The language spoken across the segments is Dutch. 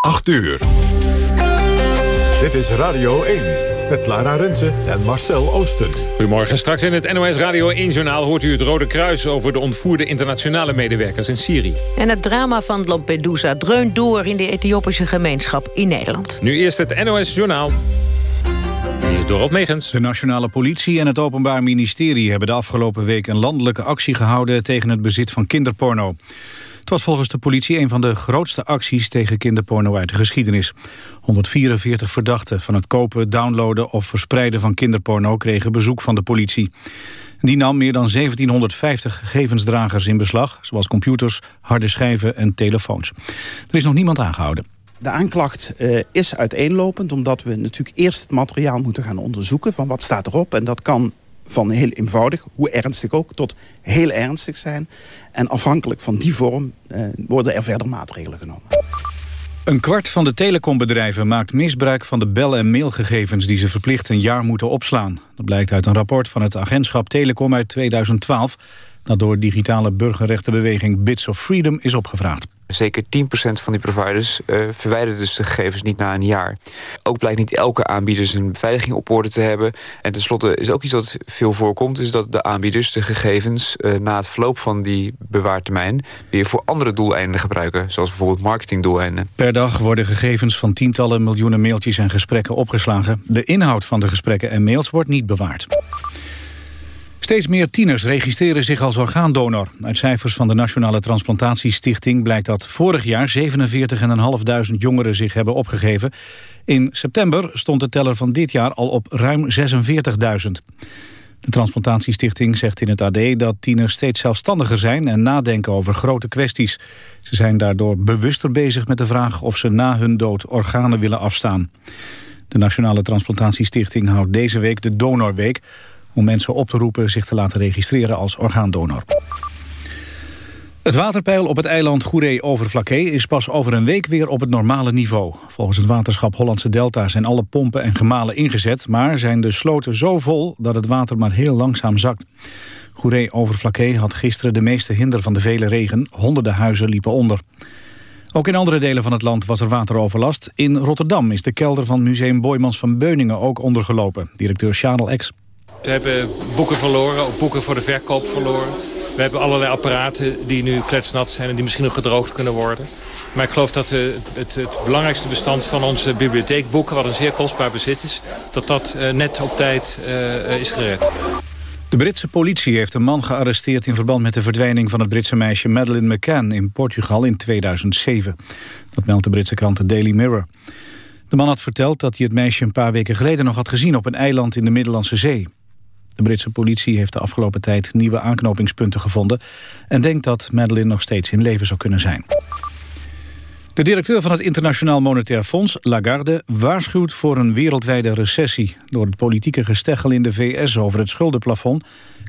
8 uur. Dit is Radio 1 met Lara Rensen en Marcel Oosten. Goedemorgen. Straks in het NOS Radio 1-journaal hoort u het Rode Kruis... over de ontvoerde internationale medewerkers in Syrië. En het drama van Lampedusa dreunt door in de Ethiopische gemeenschap in Nederland. Nu eerst het NOS-journaal. Hier is Dorot Megens. De nationale politie en het Openbaar Ministerie hebben de afgelopen week een landelijke actie gehouden tegen het bezit van kinderporno. Het was volgens de politie een van de grootste acties tegen kinderporno uit de geschiedenis. 144 verdachten van het kopen, downloaden of verspreiden van kinderporno kregen bezoek van de politie. Die nam meer dan 1750 gegevensdragers in beslag, zoals computers, harde schijven en telefoons. Er is nog niemand aangehouden. De aanklacht uh, is uiteenlopend, omdat we natuurlijk eerst het materiaal moeten gaan onderzoeken van wat staat erop. En dat kan van heel eenvoudig, hoe ernstig ook, tot heel ernstig zijn. En afhankelijk van die vorm uh, worden er verder maatregelen genomen. Een kwart van de telecombedrijven maakt misbruik van de bel- en mailgegevens... die ze verplicht een jaar moeten opslaan. Dat blijkt uit een rapport van het agentschap Telecom uit 2012... dat door digitale burgerrechtenbeweging Bits of Freedom is opgevraagd. Zeker 10% van die providers uh, verwijderen dus de gegevens niet na een jaar. Ook blijkt niet elke aanbieder zijn beveiliging op orde te hebben. En tenslotte is ook iets wat veel voorkomt... is dat de aanbieders de gegevens uh, na het verloop van die bewaartermijn... weer voor andere doeleinden gebruiken. Zoals bijvoorbeeld marketingdoeleinden. Per dag worden gegevens van tientallen miljoenen mailtjes en gesprekken opgeslagen. De inhoud van de gesprekken en mails wordt niet bewaard. Steeds meer tieners registreren zich als orgaandonor. Uit cijfers van de Nationale Transplantatiestichting blijkt dat vorig jaar 47.500 jongeren zich hebben opgegeven. In september stond de teller van dit jaar al op ruim 46.000. De Transplantatiestichting zegt in het AD dat tieners steeds zelfstandiger zijn en nadenken over grote kwesties. Ze zijn daardoor bewuster bezig met de vraag of ze na hun dood organen willen afstaan. De Nationale Transplantatiestichting houdt deze week de Donorweek om mensen op te roepen zich te laten registreren als orgaandonor. Het waterpeil op het eiland Goeree-Overflakkee is pas over een week weer op het normale niveau. Volgens het waterschap Hollandse Delta zijn alle pompen en gemalen ingezet... maar zijn de sloten zo vol dat het water maar heel langzaam zakt. Goeree-Overflakkee had gisteren de meeste hinder van de vele regen. Honderden huizen liepen onder. Ook in andere delen van het land was er wateroverlast. In Rotterdam is de kelder van Museum Boymans van Beuningen ook ondergelopen. Directeur Charles Ex. We hebben boeken verloren, ook boeken voor de verkoop verloren. We hebben allerlei apparaten die nu kletsnat zijn en die misschien nog gedroogd kunnen worden. Maar ik geloof dat het, het, het, belangrijkste bestand van onze bibliotheek, boeken, wat een zeer kostbaar bezit is, dat dat uh, net op tijd uh, is gered. De Britse politie heeft een man gearresteerd in verband met de verdwijning van het Britse meisje Madeleine McCann in Portugal in 2007. Dat meldt de Britse krant The Daily Mirror. De man had verteld dat hij het meisje een paar weken geleden nog had gezien op een eiland in de Middellandse Zee. De Britse politie heeft de afgelopen tijd nieuwe aanknopingspunten gevonden... en denkt dat Madeleine nog steeds in leven zou kunnen zijn. De directeur van het Internationaal Monetair Fonds, Lagarde, waarschuwt voor een wereldwijde recessie. Door het politieke gesteggel in de VS over het schuldenplafond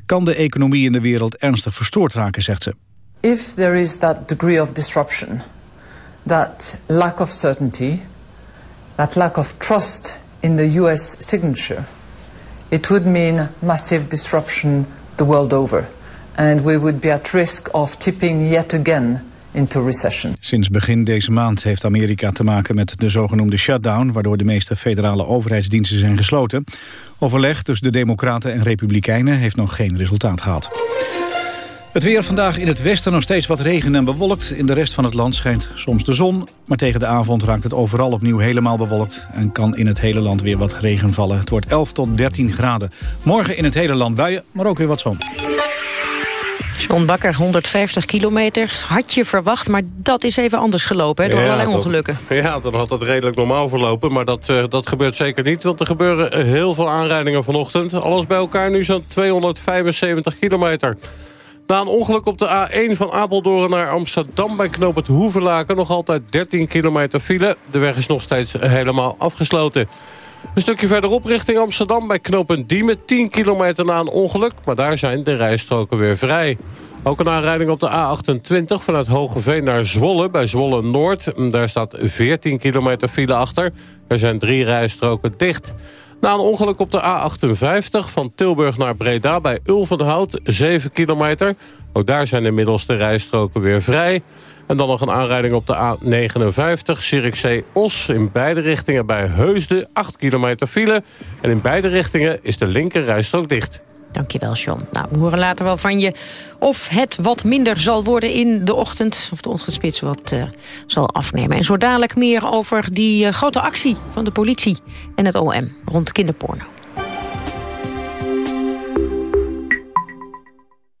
kan de economie in de wereld ernstig verstoord raken, zegt ze. If there is that degree of disruption, that lack of certainty, that lack of trust in the US signature it would mean massive disruption the world over. And we would be at risk of tipping yet again into recession. Sinds begin deze maand heeft Amerika te maken met de zogenoemde shutdown... waardoor de meeste federale overheidsdiensten zijn gesloten. Overleg tussen de democraten en republikeinen heeft nog geen resultaat gehad. Het weer vandaag in het westen nog steeds wat regen en bewolkt. In de rest van het land schijnt soms de zon. Maar tegen de avond raakt het overal opnieuw helemaal bewolkt. En kan in het hele land weer wat regen vallen. Het wordt 11 tot 13 graden. Morgen in het hele land buien, maar ook weer wat zon. John Bakker, 150 kilometer. Had je verwacht, maar dat is even anders gelopen hè, door allerlei ongelukken. Ja, dan had dat redelijk normaal verlopen. Maar dat, uh, dat gebeurt zeker niet, want er gebeuren heel veel aanrijdingen vanochtend. Alles bij elkaar nu zo'n 275 kilometer. Na een ongeluk op de A1 van Apeldoorn naar Amsterdam... bij knoop het Hoevenlaken nog altijd 13 kilometer file. De weg is nog steeds helemaal afgesloten. Een stukje verderop richting Amsterdam bij knooppunt Diemen... 10 kilometer na een ongeluk, maar daar zijn de rijstroken weer vrij. Ook een aanrijding op de A28 vanuit Hogeveen naar Zwolle... bij Zwolle Noord. Daar staat 14 kilometer file achter. Er zijn drie rijstroken dicht... Na een ongeluk op de A58 van Tilburg naar Breda bij Ulvenhout, 7 kilometer. Ook daar zijn inmiddels de rijstroken weer vrij. En dan nog een aanrijding op de A59, Zierikzee-Os. In beide richtingen bij Heusden, 8 kilometer file. En in beide richtingen is de linker rijstrook dicht. Dankjewel, John. Nou, we horen later wel van je of het wat minder zal worden in de ochtend. Of de ochtendspits wat uh, zal afnemen. En zo dadelijk meer over die uh, grote actie van de politie en het OM rond kinderporno.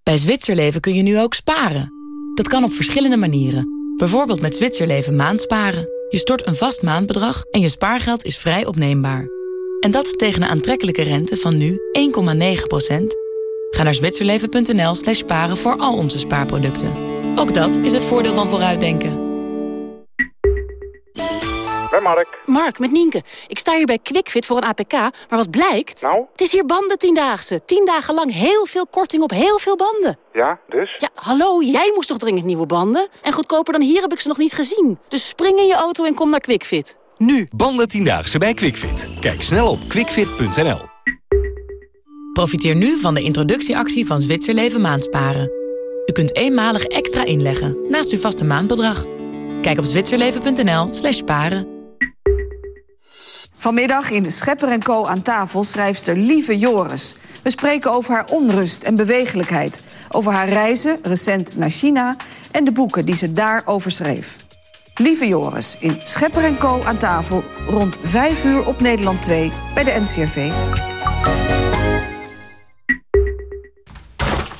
Bij Zwitserleven kun je nu ook sparen. Dat kan op verschillende manieren. Bijvoorbeeld met Zwitserleven maandsparen. Je stort een vast maandbedrag en je spaargeld is vrij opneembaar. En dat tegen een aantrekkelijke rente van nu 1,9% Ga naar zwitserleven.nl slash sparen voor al onze spaarproducten. Ook dat is het voordeel van vooruitdenken. Bij Mark. Mark, met Nienke. Ik sta hier bij QuickFit voor een APK, maar wat blijkt? Nou? Het is hier banden tiendaagse. Tien dagen lang heel veel korting op heel veel banden. Ja, dus? Ja, hallo, jij moest toch dringend nieuwe banden? En goedkoper dan hier heb ik ze nog niet gezien. Dus spring in je auto en kom naar QuickFit. Nu, banden tiendaagse bij QuickFit. Kijk snel op quickfit.nl. Profiteer nu van de introductieactie van Zwitserleven Maandsparen. U kunt eenmalig extra inleggen naast uw vaste maandbedrag. Kijk op zwitserleven.nl slash paren. Vanmiddag in Schepper en Co. aan tafel schrijfster Lieve Joris. We spreken over haar onrust en bewegelijkheid. Over haar reizen, recent naar China... en de boeken die ze daarover schreef. Lieve Joris in Schepper en Co. aan tafel... rond 5 uur op Nederland 2 bij de NCRV.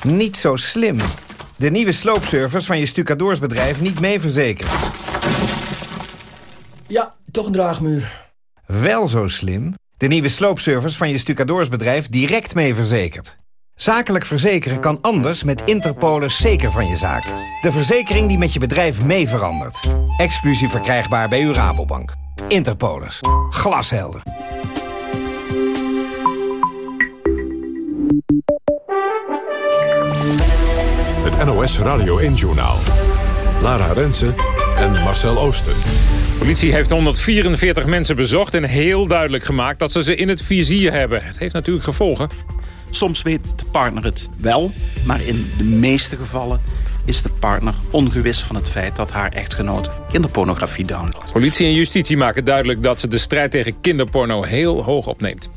Niet zo slim. De nieuwe sloopservice van je stucadoorsbedrijf niet mee verzekerd. Ja, toch een draagmuur. Wel zo slim. De nieuwe sloopservice van je stucadoorsbedrijf direct mee verzekerd. Zakelijk verzekeren kan anders met Interpolis zeker van je zaak. De verzekering die met je bedrijf mee verandert. Exclusief verkrijgbaar bij uw Rabobank. Interpolis. Glashelder. Het NOS Radio 1-journaal. Lara Rensen en Marcel Ooster. Politie heeft 144 mensen bezocht en heel duidelijk gemaakt dat ze ze in het vizier hebben. Het heeft natuurlijk gevolgen. Soms weet de partner het wel, maar in de meeste gevallen is de partner ongewis van het feit dat haar echtgenoot kinderpornografie downloadt. Politie en justitie maken duidelijk dat ze de strijd tegen kinderporno heel hoog opneemt.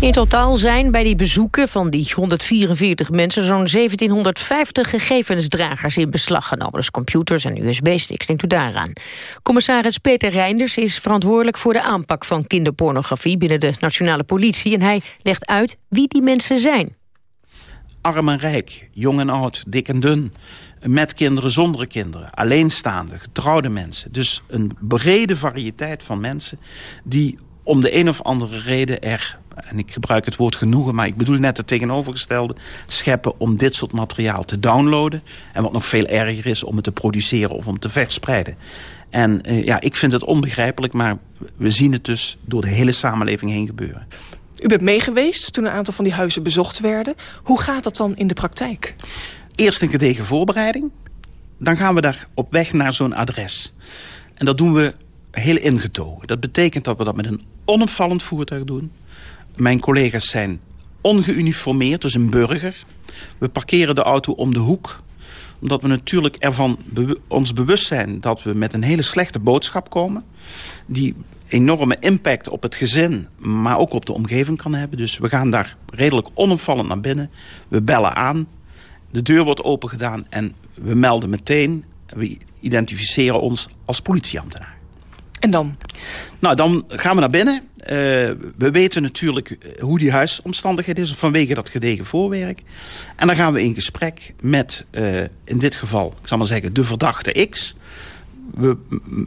In totaal zijn bij die bezoeken van die 144 mensen... zo'n 1750 gegevensdragers in beslag genomen. Dus computers en USB-sticks, denkt u daaraan. Commissaris Peter Reinders is verantwoordelijk voor de aanpak van kinderpornografie... binnen de nationale politie. En hij legt uit wie die mensen zijn. Arm en rijk, jong en oud, dik en dun... met kinderen, zonder kinderen, alleenstaande, getrouwde mensen. Dus een brede variëteit van mensen... die om de een of andere reden er en ik gebruik het woord genoegen... maar ik bedoel net het tegenovergestelde... scheppen om dit soort materiaal te downloaden. En wat nog veel erger is, om het te produceren of om te verspreiden. En uh, ja, ik vind het onbegrijpelijk, maar we zien het dus door de hele samenleving heen gebeuren. U bent meegeweest toen een aantal van die huizen bezocht werden. Hoe gaat dat dan in de praktijk? Eerst een gedegen voorbereiding. Dan gaan we daar op weg naar zo'n adres. En dat doen we heel ingetogen. Dat betekent dat we dat met een onopvallend voertuig doen mijn collega's zijn ongeuniformeerd, dus een burger. We parkeren de auto om de hoek omdat we natuurlijk ervan ons bewust zijn dat we met een hele slechte boodschap komen. Die enorme impact op het gezin, maar ook op de omgeving kan hebben. Dus we gaan daar redelijk onopvallend naar binnen. We bellen aan, de deur wordt opengedaan en we melden meteen. We identificeren ons als politieambtenaar. En dan? Nou, dan gaan we naar binnen. Uh, we weten natuurlijk eh, hoe die huisomstandigheid is... vanwege dat gedegen voorwerk. En dan gaan we in gesprek met, uh, in dit geval, ik zal maar zeggen, de verdachte X. We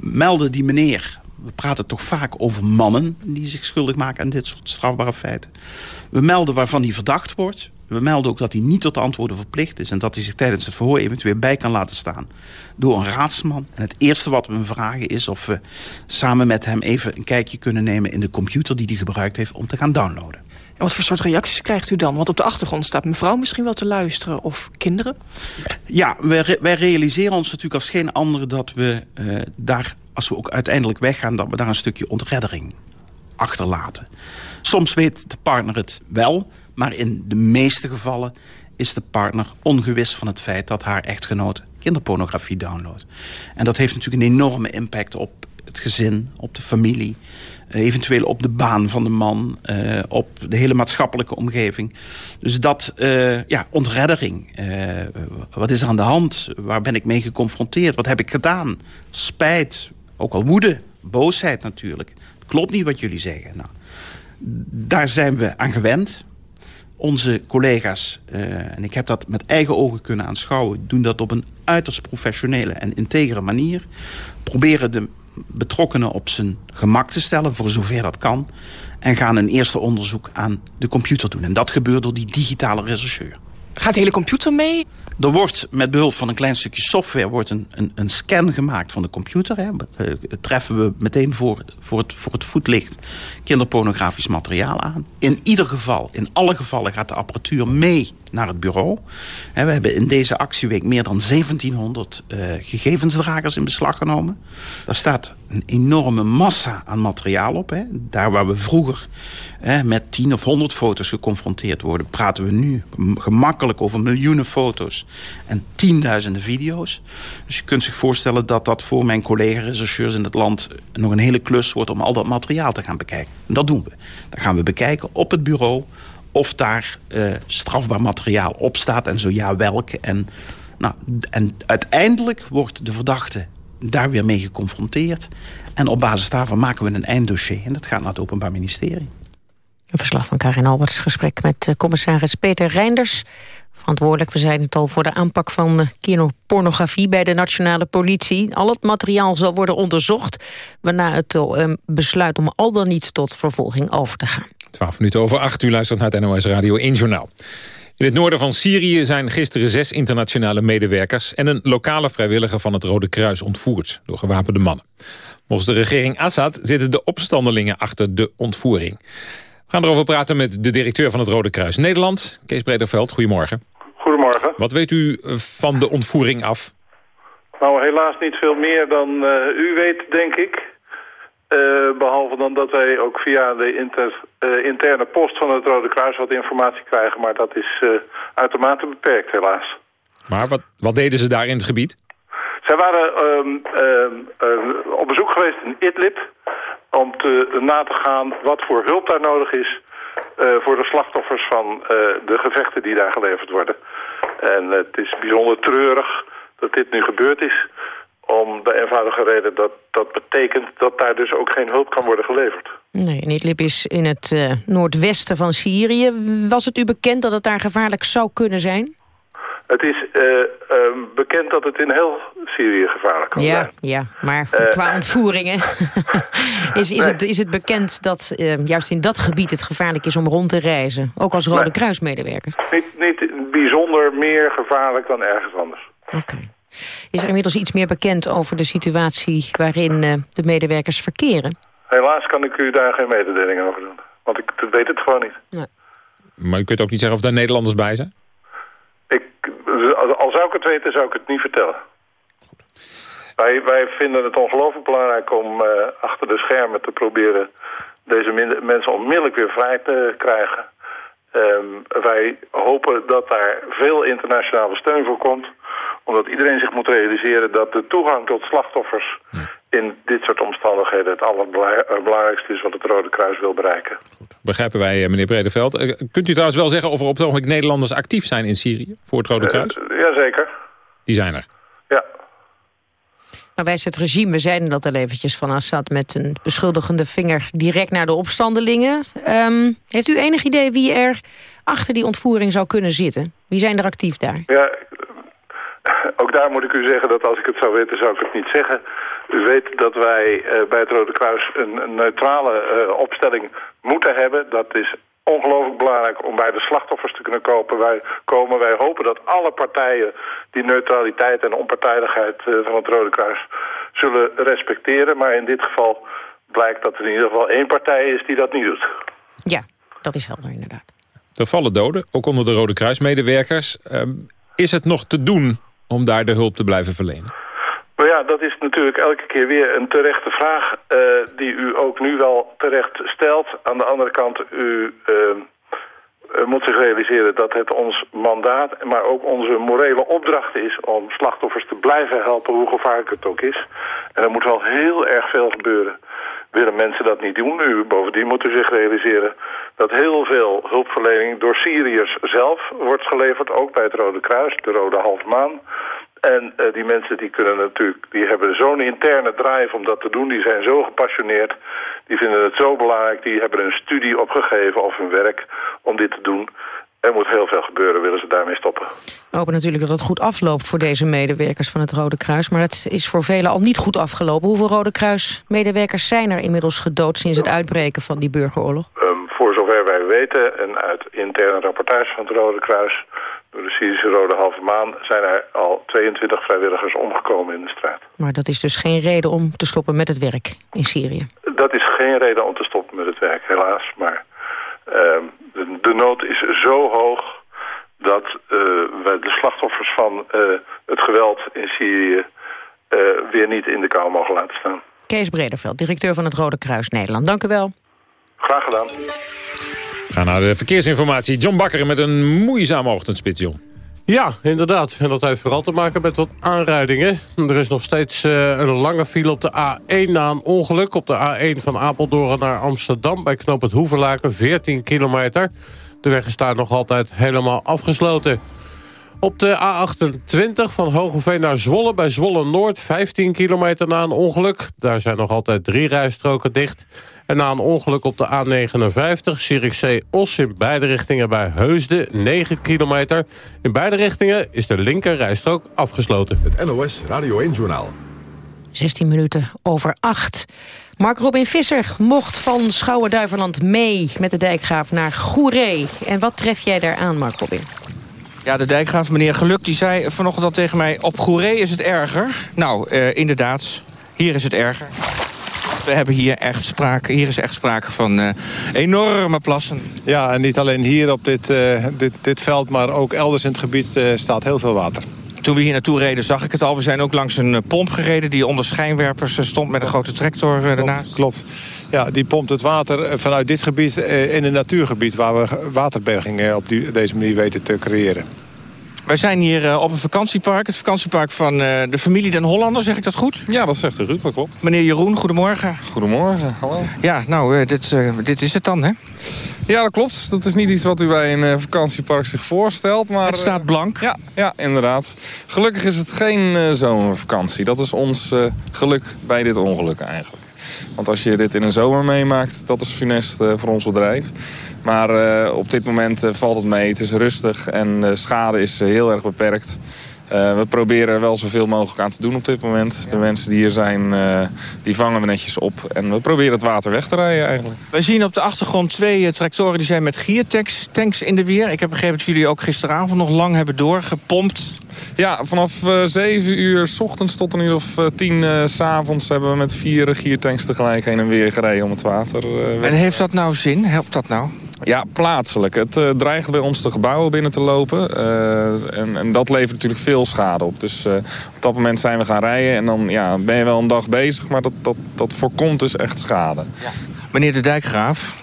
melden die meneer... We praten toch vaak over mannen die zich schuldig maken aan dit soort strafbare feiten. We melden waarvan hij verdacht wordt. We melden ook dat hij niet tot de antwoorden verplicht is... en dat hij zich tijdens het verhoor eventueel bij kan laten staan door een raadsman. En het eerste wat we hem vragen is of we samen met hem even een kijkje kunnen nemen... in de computer die hij gebruikt heeft om te gaan downloaden. En wat voor soort reacties krijgt u dan? Want op de achtergrond staat mevrouw misschien wel te luisteren of kinderen? Ja, wij, wij realiseren ons natuurlijk als geen andere dat we uh, daar, als we ook uiteindelijk weggaan... dat we daar een stukje ontreddering achterlaten. Soms weet de partner het wel, maar in de meeste gevallen is de partner ongewis van het feit dat haar echtgenoot kinderpornografie downloadt. En dat heeft natuurlijk een enorme impact op het gezin, op de familie... Eh, eventueel op de baan van de man, uh, op de hele maatschappelijke omgeving. Dus dat, uh, ja, ontreddering. wat is er aan de hand? Waar ben ik mee geconfronteerd? Wat heb ik gedaan? Spijt, ook al woede, boosheid natuurlijk. Klopt niet wat jullie zeggen. Nou, daar zijn we aan gewend. Onze collega's, en ik heb dat met eigen ogen kunnen aanschouwen... doen dat op een uiterst professionele en integere manier. Proberen de betrokkenen op zijn gemak te stellen... voor zover dat kan. En gaan een eerste onderzoek aan de computer doen. En dat gebeurt door die digitale rechercheur. Gaat de hele computer mee? Er wordt met behulp van een klein stukje software wordt een, een, een scan gemaakt van de computer. Hè. Uh, treffen we meteen voor, voor, het, voor het voetlicht kinderpornografisch materiaal aan. In ieder geval, in alle gevallen gaat de apparatuur mee naar het bureau. we hebben in deze actieweek meer dan 1700 uh, gegevensdragers in beslag genomen. Daar staat een enorme massa aan materiaal op. Hè. Daar waar we vroeger hè, met 10 of 100 foto's geconfronteerd worden... praten we nu gemakkelijk over miljoenen foto's en tienduizenden video's. Dus je kunt zich voorstellen dat dat voor mijn collega-rechercheurs in het land... nog een hele klus wordt om al dat materiaal te gaan bekijken. En dat doen we. Dan gaan we bekijken op het bureau of daar uh, strafbaar materiaal op staat en zo ja welke. En, nou, en uiteindelijk wordt de verdachte daar weer mee geconfronteerd. En op basis daarvan maken we een einddossier. En dat gaat naar het Openbaar Ministerie. Een verslag van Karin Alberts, gesprek met eh, commissaris Peter Reinders. Verantwoordelijk, we zeiden het al, voor de aanpak van pornografie bij de nationale politie. Al het materiaal zal worden onderzocht, waarna het uh, besluit om al dan niet tot vervolging over te gaan. 12 minuten over 8, u luistert naar het NOS Radio 1 Journaal. In het noorden van Syrië zijn gisteren zes internationale medewerkers... en een lokale vrijwilliger van het Rode Kruis ontvoerd door gewapende mannen. Volgens de regering Assad zitten de opstandelingen achter de ontvoering. We gaan erover praten met de directeur van het Rode Kruis Nederland, Kees Brederveld. Goedemorgen. Goedemorgen. Wat weet u van de ontvoering af? Nou, helaas niet veel meer dan uh, u weet, denk ik. Uh, behalve dan dat wij ook via de inter, uh, interne post van het Rode Kruis wat informatie krijgen. Maar dat is uh, uitermate beperkt, helaas. Maar wat, wat deden ze daar in het gebied? Zij waren um, um, op bezoek geweest in Idlib om te, na te gaan wat voor hulp daar nodig is voor de slachtoffers van de gevechten die daar geleverd worden. En het is bijzonder treurig dat dit nu gebeurd is om de eenvoudige reden dat dat betekent dat daar dus ook geen hulp kan worden geleverd. Nee, Idlib is in het uh, noordwesten van Syrië. Was het u bekend dat het daar gevaarlijk zou kunnen zijn? Het is uh, uh, bekend dat het in heel Syrië gevaarlijk kan ja, zijn. Ja, maar qua ontvoeringen is, is, nee. het, is het bekend dat juist in dat gebied het gevaarlijk is om rond te reizen. Ook als Rode nee. Kruismedewerker. Niet, niet bijzonder meer gevaarlijk dan ergens anders. Oké. Okay. Is er inmiddels iets meer bekend over de situatie waarin uh, de medewerkers verkeren? Helaas kan ik u daar geen mededelingen over doen. Want ik weet het gewoon niet. Nee. Maar u kunt ook niet zeggen of daar Nederlanders bij zijn? Ik, al zou ik het weten, zou ik het niet vertellen. Wij, wij vinden het ongelooflijk belangrijk om uh, achter de schermen te proberen... deze mensen onmiddellijk weer vrij te krijgen. Um, wij hopen dat daar veel internationale steun voor komt omdat iedereen zich moet realiseren dat de toegang tot slachtoffers... in dit soort omstandigheden het allerbelangrijkste is wat het Rode Kruis wil bereiken. Goed. Begrijpen wij, eh, meneer Bredeveld. Uh, kunt u trouwens wel zeggen of er op het ogenblik Nederlanders actief zijn in Syrië voor het Rode Kruis? Uh, jazeker. Die zijn er? Ja. Nou wijst het regime, we zeiden dat al eventjes van Assad... met een beschuldigende vinger direct naar de opstandelingen. Um, heeft u enig idee wie er achter die ontvoering zou kunnen zitten? Wie zijn er actief daar? Ja, ook daar moet ik u zeggen dat als ik het zou weten, zou ik het niet zeggen. U weet dat wij uh, bij het Rode Kruis een, een neutrale uh, opstelling moeten hebben. Dat is ongelooflijk belangrijk om bij de slachtoffers te kunnen kopen. Wij, komen. Wij hopen dat alle partijen die neutraliteit en onpartijdigheid uh, van het Rode Kruis zullen respecteren. Maar in dit geval blijkt dat er in ieder geval één partij is die dat niet doet. Ja, dat is helder inderdaad. Er vallen doden, ook onder de Rode Kruismedewerkers. Uh, is het nog te doen om daar de hulp te blijven verlenen? Nou ja, dat is natuurlijk elke keer weer een terechte vraag... Uh, die u ook nu wel terecht stelt. Aan de andere kant, u uh, uh, moet zich realiseren dat het ons mandaat, maar ook onze morele opdracht is om slachtoffers te blijven helpen, hoe gevaarlijk het ook is. En er moet wel heel erg veel gebeuren. Willen mensen dat niet doen nu? Bovendien moeten zich realiseren dat heel veel hulpverlening door Syriërs zelf wordt geleverd, ook bij het Rode Kruis, de Rode Halve Maan. En uh, die mensen die kunnen natuurlijk, die hebben zo'n interne drive om dat te doen. Die zijn zo gepassioneerd. Die vinden het zo belangrijk. Die hebben een studie opgegeven of hun werk om dit te doen. Er moet heel veel gebeuren, willen ze daarmee stoppen. We hopen natuurlijk dat het goed afloopt voor deze medewerkers van het Rode Kruis. Maar het is voor velen al niet goed afgelopen. Hoeveel Rode Kruis-medewerkers zijn er inmiddels gedood sinds het uitbreken van die burgeroorlog? Um, voor zover wij weten en uit interne rapportage van het Rode Kruis... door de Syrische Rode Halve Maan zijn er al 22 vrijwilligers omgekomen in de strijd. Maar dat is dus geen reden om te stoppen met het werk in Syrië? Dat is geen reden om te stoppen met het werk, helaas. Maar uh, de, de, nood is zo hoog dat uh, we de slachtoffers van uh, het geweld in Syrië uh, weer niet in de kou mogen laten staan. Kees Brederveld, directeur van het Rode Kruis Nederland. Dank u wel. Graag gedaan. We gaan naar de verkeersinformatie. John Bakker met een moeizame ochtendspits, John. Ja, inderdaad. En dat heeft vooral te maken met wat aanrijdingen. Er is nog steeds uh, een lange file op de A1 na een ongeluk. Op de A1 van Apeldoorn naar Amsterdam bij knoop het Hoeverlaken, 14 kilometer. De weg is daar nog altijd helemaal afgesloten. Op de A28 van Hogeveen naar Zwolle bij Zwolle Noord... 15 kilometer na een ongeluk. Daar zijn nog altijd drie rijstroken dicht. En na een ongeluk op de A59 Zierikzee-Os in beide richtingen bij Heusden... 9 kilometer. In beide richtingen is de linker rijstrook afgesloten. Het NOS Radio 1-journaal. 16 minuten over 8. Mark Robin Visser mocht van Schouwen-Duiverland mee met de dijkgraaf naar Goeree. En wat tref jij daar aan, Mark Robin? Ja, de dijkgraaf, meneer Geluk, die zei vanochtend al tegen mij... op Goeree is het erger. Nou, uh, inderdaad, hier is het erger. We hebben hier echt sprake, hier is echt sprake van uh, enorme plassen. Ja, en niet alleen hier op dit, uh, dit, dit veld, maar ook elders in het gebied uh, staat heel veel water. Toen we hier naartoe reden zag ik het al. We zijn ook langs een pomp gereden die onder schijnwerpers stond met een grote tractor ernaast. Klopt. Ja, die pompt het water vanuit dit gebied in een natuurgebied... waar we waterberging op die, deze manier weten te creëren. Wij zijn hier uh, op een vakantiepark. Het vakantiepark van uh, de familie Den Hollander, zeg ik dat goed? Ja, dat zegt u goed, dat klopt. Meneer Jeroen, goedemorgen. Goedemorgen, hallo. Ja, nou, uh, dit, dit is het dan, hè? Ja, dat klopt. Dat is niet iets wat u bij een vakantiepark zich voorstelt. Maar, het staat blank. ja, ja, inderdaad. Gelukkig is het geen zomervakantie. Dat is ons geluk bij dit ongeluk eigenlijk. Want als je dit in een zomer meemaakt, dat is funest uh, voor ons bedrijf. Maar uh, op dit moment uh, valt het mee. Het is rustig en de schade is heel erg beperkt. Uh, we proberen er wel zoveel mogelijk aan te doen op dit moment. De mensen die hier zijn, uh, die vangen we netjes op. En we proberen het water weg te rijden eigenlijk. Wij zien op de achtergrond twee uh, tractoren die zijn met giertanks tanks in de weer. Ik heb begrepen dat jullie ook gisteravond nog lang hebben doorgepompt. Ja, vanaf 7 uur s ochtends tot een uur of 10 s avonds... hebben we met vier giertanks tegelijk heen en weer gereden om het water weg En heeft dat nou zin? Helpt dat nou? Ja, plaatselijk. Het uh, dreigt bij ons de gebouwen binnen te lopen. Uh, en, en, dat levert natuurlijk veel schade op. Dus uh, op dat moment zijn we gaan rijden. En dan ja, ben je wel een dag bezig, maar dat, dat, dat voorkomt dus echt schade. Ja. Meneer de Dijkgraaf,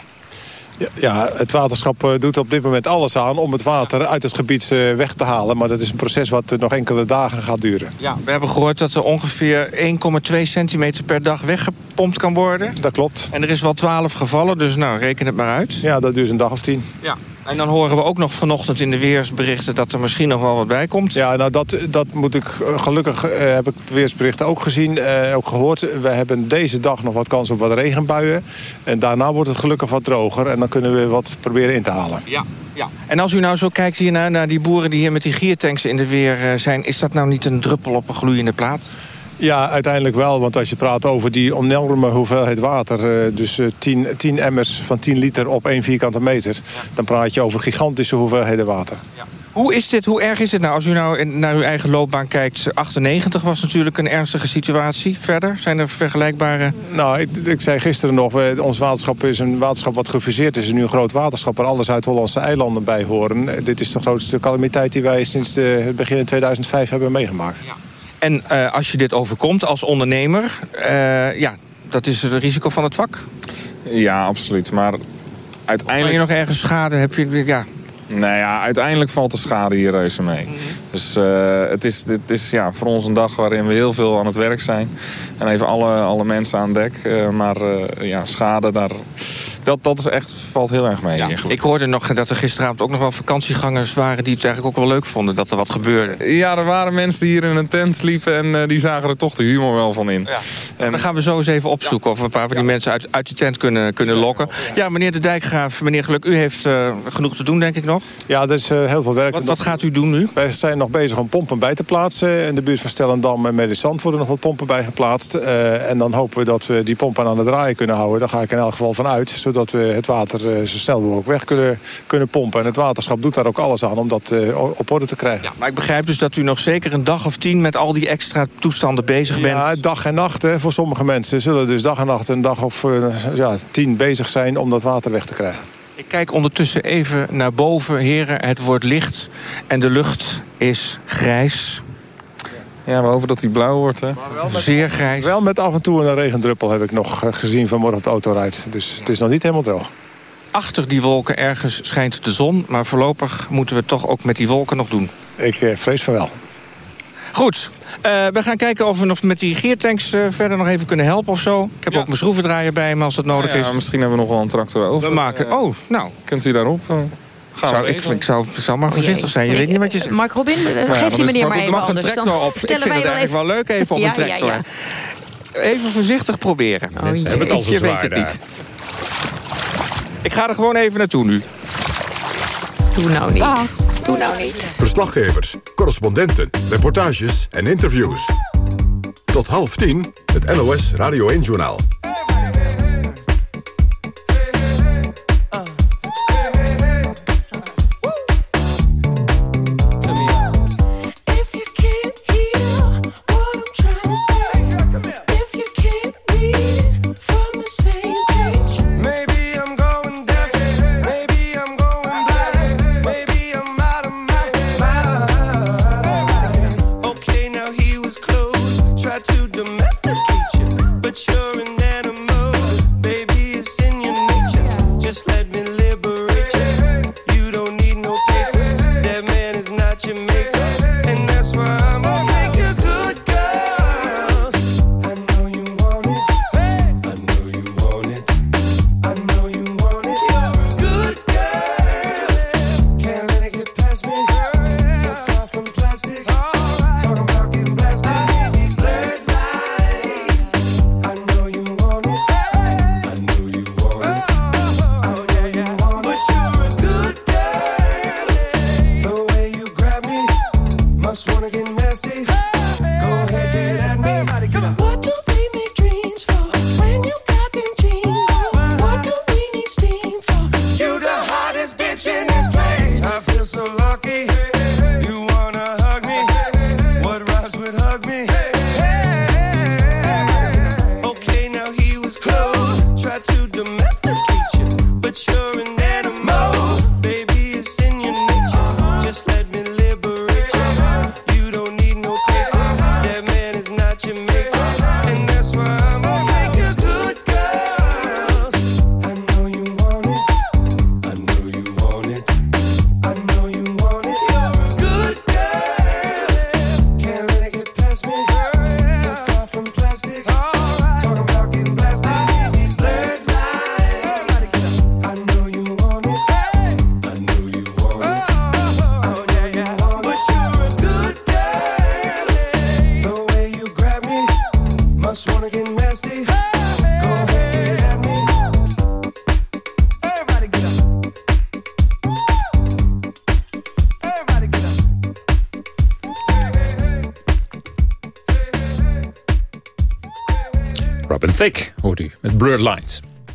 ja, ja, het waterschap doet op dit moment alles aan om het water uit het gebied weg te halen. Maar dat is een proces wat nog enkele dagen gaat duren. Ja, we hebben gehoord dat er ongeveer 1,2 centimeter per dag kan worden. Dat klopt. En er is wel 12 gevallen, dus nou, reken het maar uit. Ja, dat duurt een dag of tien. Ja. En dan horen we ook nog vanochtend in de weersberichten dat er misschien nog wel wat bij komt. Ja, nou dat, dat moet ik gelukkig uh, heb ik de weersberichten ook gezien, uh, ook gehoord. We hebben deze dag nog wat kans op wat regenbuien. En daarna wordt het gelukkig wat droger en dan kunnen we wat proberen in te halen. Ja, ja. En als u nou zo kijkt hier naar, naar die boeren die hier met die giertanks in de weer uh, zijn... is dat nou niet een druppel op een gloeiende plaat? Ja, uiteindelijk wel. Want als je praat over die enorme hoeveelheid water... dus 10, 10 emmers van 10 liter op 1 vierkante meter... Dan praat je over gigantische hoeveelheden water. Ja. Hoe is dit, hoe erg is het nou? Als u nou naar uw eigen loopbaan kijkt... 98 was natuurlijk een ernstige situatie. Verder, zijn er vergelijkbare... Nou, ik, ik zei gisteren nog... ons waterschap is een waterschap wat gefuseerd is. Het is nu een groot waterschap waar alle Zuid-Hollandse eilanden bij horen. Dit is de grootste calamiteit die wij sinds de, begin 2005 hebben meegemaakt. Ja. En uh, als je dit overkomt als ondernemer, uh, ja, dat is het risico van het vak? Ja, absoluut. Maar uiteindelijk... Kan je nog ergens schade? Heb je, ja. Nou ja, uiteindelijk valt de schade hier reuze mee. Mhm. Dus uh, het is, dit is ja, voor ons een dag waarin we heel veel aan het werk zijn. En even alle, alle mensen aan dek. Uh, maar uh, ja, schade, daar, dat, dat is echt, valt heel erg mee. Ja, ik hoorde nog dat er gisteravond ook nog wel vakantiegangers waren... die het eigenlijk ook wel leuk vonden dat er wat gebeurde. Ja, er waren mensen die hier in een tent sliepen... en die zagen er toch de humor wel van in. Ja. En dan gaan we zo eens even opzoeken... of we een paar van die mensen uit, uit de tent kunnen, kunnen lokken. Ja, meneer de Dijkgraaf, meneer Geluk, u heeft genoeg te doen, denk ik nog. Ja, er is uh, heel veel werk. Wat, wat, gaat u doen nu? Wij zijn nog bezig om pompen bij te plaatsen. In de buurt van Stellendam en Medisant worden nog wat pompen bij geplaatst. Uh, en dan hopen we dat we die pompen aan het draaien kunnen houden. Daar ga ik in elk geval van uit. Zodat we het water uh, zo snel mogelijk weg kunnen, kunnen pompen. En het waterschap doet daar ook alles aan om dat op orde te krijgen. Ja, maar ik begrijp dus dat u nog zeker een dag of tien... met al die extra toestanden bezig bent. Ja, dag en nacht hè, voor sommige mensen. Zullen dus dag en nacht een dag of ja, tien bezig zijn om dat water weg te krijgen. Ik kijk ondertussen even naar boven. Heren, het wordt licht en de lucht is grijs. Ja, we hopen dat die blauw wordt, hè? Zeer grijs. Wel met af en toe een regendruppel heb ik nog gezien vanmorgen op de autorijd. Dus het is nog niet helemaal droog. Achter die wolken ergens schijnt de zon. Maar voorlopig moeten we het toch ook met die wolken nog doen. Ik eh, vrees van wel. Goed, uh, we gaan kijken of we nog met die geertanks uh, verder nog even kunnen helpen of zo. Ik heb ja. ook mijn schroevendraaier bij me als dat nodig ja, ja, is. Misschien hebben we nog wel een tractor over. We maken, oh, nou. Kunt u daarop? Gaan zou, ik, ik, zou, zou maar voorzichtig zijn. Je nee, weet niet wat je zegt. Mark Robin, geef die meneer maar even mag een tractor op. Ik vind het eigenlijk even... wel leuk even op een tractor. Even voorzichtig proberen. Oh, je het al je weet het daar. niet. Ik ga er gewoon even naartoe nu. Doe nou niet. Dag. Doe nou niet. Verslaggevers, correspondenten, reportages en interviews. Tot half tien, het NOS Radio 1-journaal.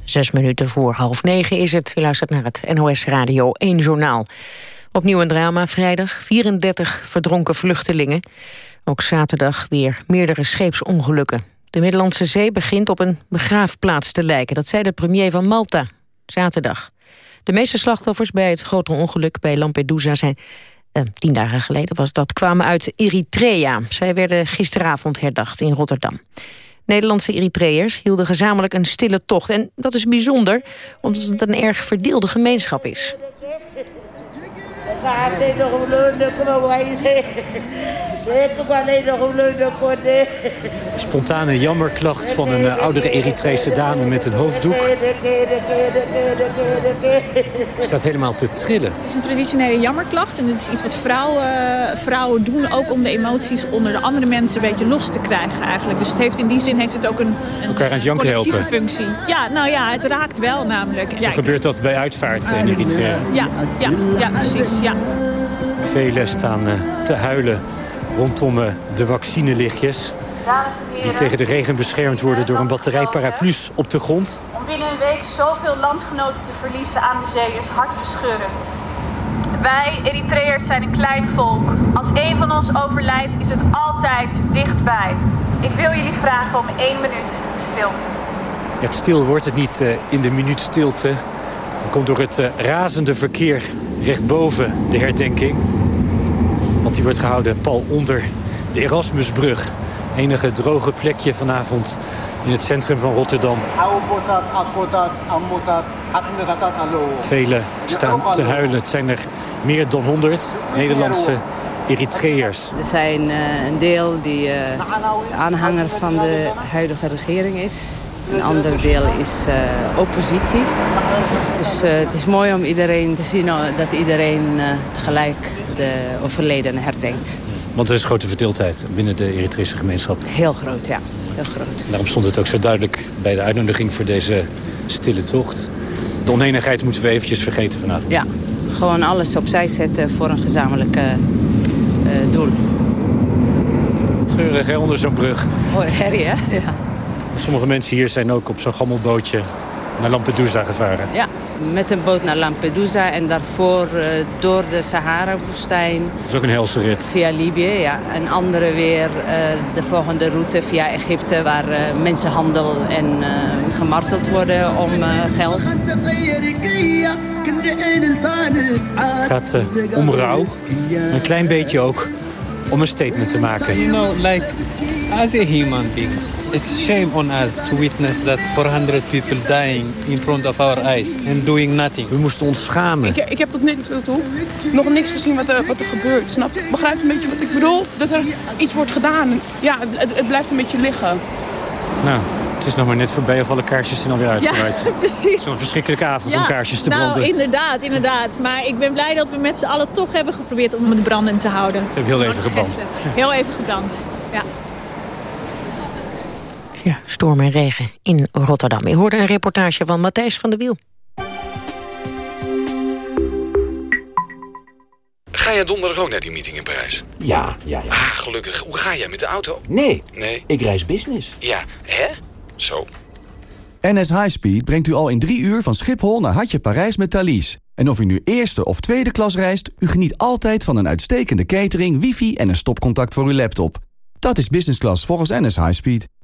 Zes minuten voor half negen is het. U luistert naar het NOS Radio 1 Journaal. Opnieuw een drama vrijdag. 34 verdronken vluchtelingen. Ook zaterdag weer meerdere scheepsongelukken. De Middellandse Zee begint op een begraafplaats te lijken. Dat zei de premier van Malta zaterdag. De meeste slachtoffers bij het grote ongeluk bij Lampedusa zijn... Eh, tien dagen geleden was dat, kwamen uit Eritrea. Zij werden gisteravond herdacht in Rotterdam. Nederlandse Eritreërs hielden gezamenlijk een stille tocht. En dat is bijzonder, omdat het een erg verdeelde gemeenschap is. Spontane jammerklacht van een uh, oudere Eritrese dame met een hoofddoek. Staat helemaal te trillen. Het is een traditionele jammerklacht en het is iets wat vrouwen, vrouwen doen ook om de emoties onder de andere mensen een beetje los te krijgen eigenlijk. Dus het heeft in die zin heeft het ook een, een Elkaar aan het janken collectieve helpen. functie. Ja, nou ja, het raakt wel namelijk. Zo Ja, gebeurt dat bij uitvaart in Eritrea. ja, ja, ja, precies. Ja. Velen staan eh, te huilen rondom eh, de vaccinelichtjes. Die tegen de regen beschermd worden door een batterij paraplu's op de grond. Om binnen een week zoveel landgenoten te verliezen aan de zee is hartverscheurend. Wij, Eritreërs, zijn een klein volk. Als een van ons overlijdt, is het altijd dichtbij. Ik wil jullie vragen om één minuut stilte. Ja, het stil wordt het niet eh, in de minuut stilte. Dat komt door het eh, razende verkeer recht boven de herdenking. Die wordt gehouden pal onder de Erasmusbrug. Enige droge plekje vanavond in het centrum van Rotterdam. Velen staan te huilen. Het zijn er meer dan 100 Nederlandse Eritreërs. Er zijn eh, een deel die eh, aanhanger van de huidige regering is. Een ander deel is eh, oppositie. Dus het is mooi om iedereen te zien dat iedereen eh, tegelijk de overledenen herdenkt. Want er is grote verdeeldheid binnen de Eritrese gemeenschap. Heel groot, ja. Heel groot. Daarom stond het ook zo duidelijk bij de uitnodiging voor deze stille tocht. De oneenigheid moeten we eventjes vergeten vanavond. Ja, gewoon alles opzij zetten voor een gezamenlijk eh, doel. Treurig hè, onder zo'n brug. Oh, herrie, hè? Ja. Sommige mensen hier zijn ook op zo'n gammelbootje naar Lampedusa gevaren. Ja, met een boot naar Lampedusa en daarvoor eh, door de Sahara-woestijn Dat is ook een helse rit. via Libië. Ja. En andere weer eh, de volgende route via Egypte waar eh, mensenhandel en eh, gemarteld worden om eh, geld. Het gaat om rouw. Een klein beetje ook om een statement te maken. You know, like as a human being, it's shame on us to witness that 400 people dying in front of our eyes and doing nothing. We moesten ons schamen. Ik, ik heb tot nu toe nog niks gezien wat er, wat er gebeurt. Snap? je? Begrijp een beetje wat ik bedoel? Dat er iets wordt gedaan. Ja, het, het blijft een beetje liggen. Nou, het is nog maar net voorbij of alle kaarsjes zijn alweer uitgewaaid. Ja, precies. Zo'n verschrikkelijke avond om kaarsjes te nou, branden. inderdaad, inderdaad. Maar ik ben blij dat we met z'n allen toch hebben geprobeerd om het branden te houden. Ik heb heel even gebrand. Heel even gebrand, ja. Storm en regen in Rotterdam. U hoorde een reportage van Matthijs van der Wiel. Ga jij donderdag ook naar die meeting in Parijs? Ja, ja, ja. Ah, gelukkig. Hoe ga jij met de auto? Nee, Nee? ik reis business. Ja, hè? Zo. NS Highspeed brengt u al in drie uur van Schiphol naar Hartje Parijs met Thalys. En of u nu eerste of tweede klas reist, u geniet altijd van een uitstekende catering, wifi en een stopcontact voor uw laptop. Dat is business class volgens NS Highspeed.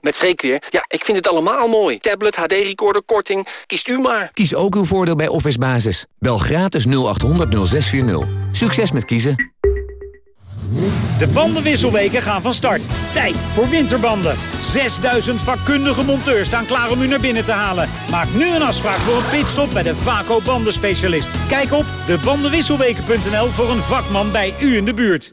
Met Freek weer. Ja, ik vind het allemaal mooi. Tablet, HD-recorder, korting. Kiest u maar. Kies ook uw voordeel bij Office Basis. Bel gratis 0800 0640. Succes met kiezen. De bandenwisselweken gaan van start. Tijd voor winterbanden. 6000 vakkundige monteurs staan klaar om u naar binnen te halen. Maak nu een afspraak voor een pitstop bij de Vaco bandenspecialist. Kijk op debandenwisselweken.nl voor een vakman bij u in de buurt.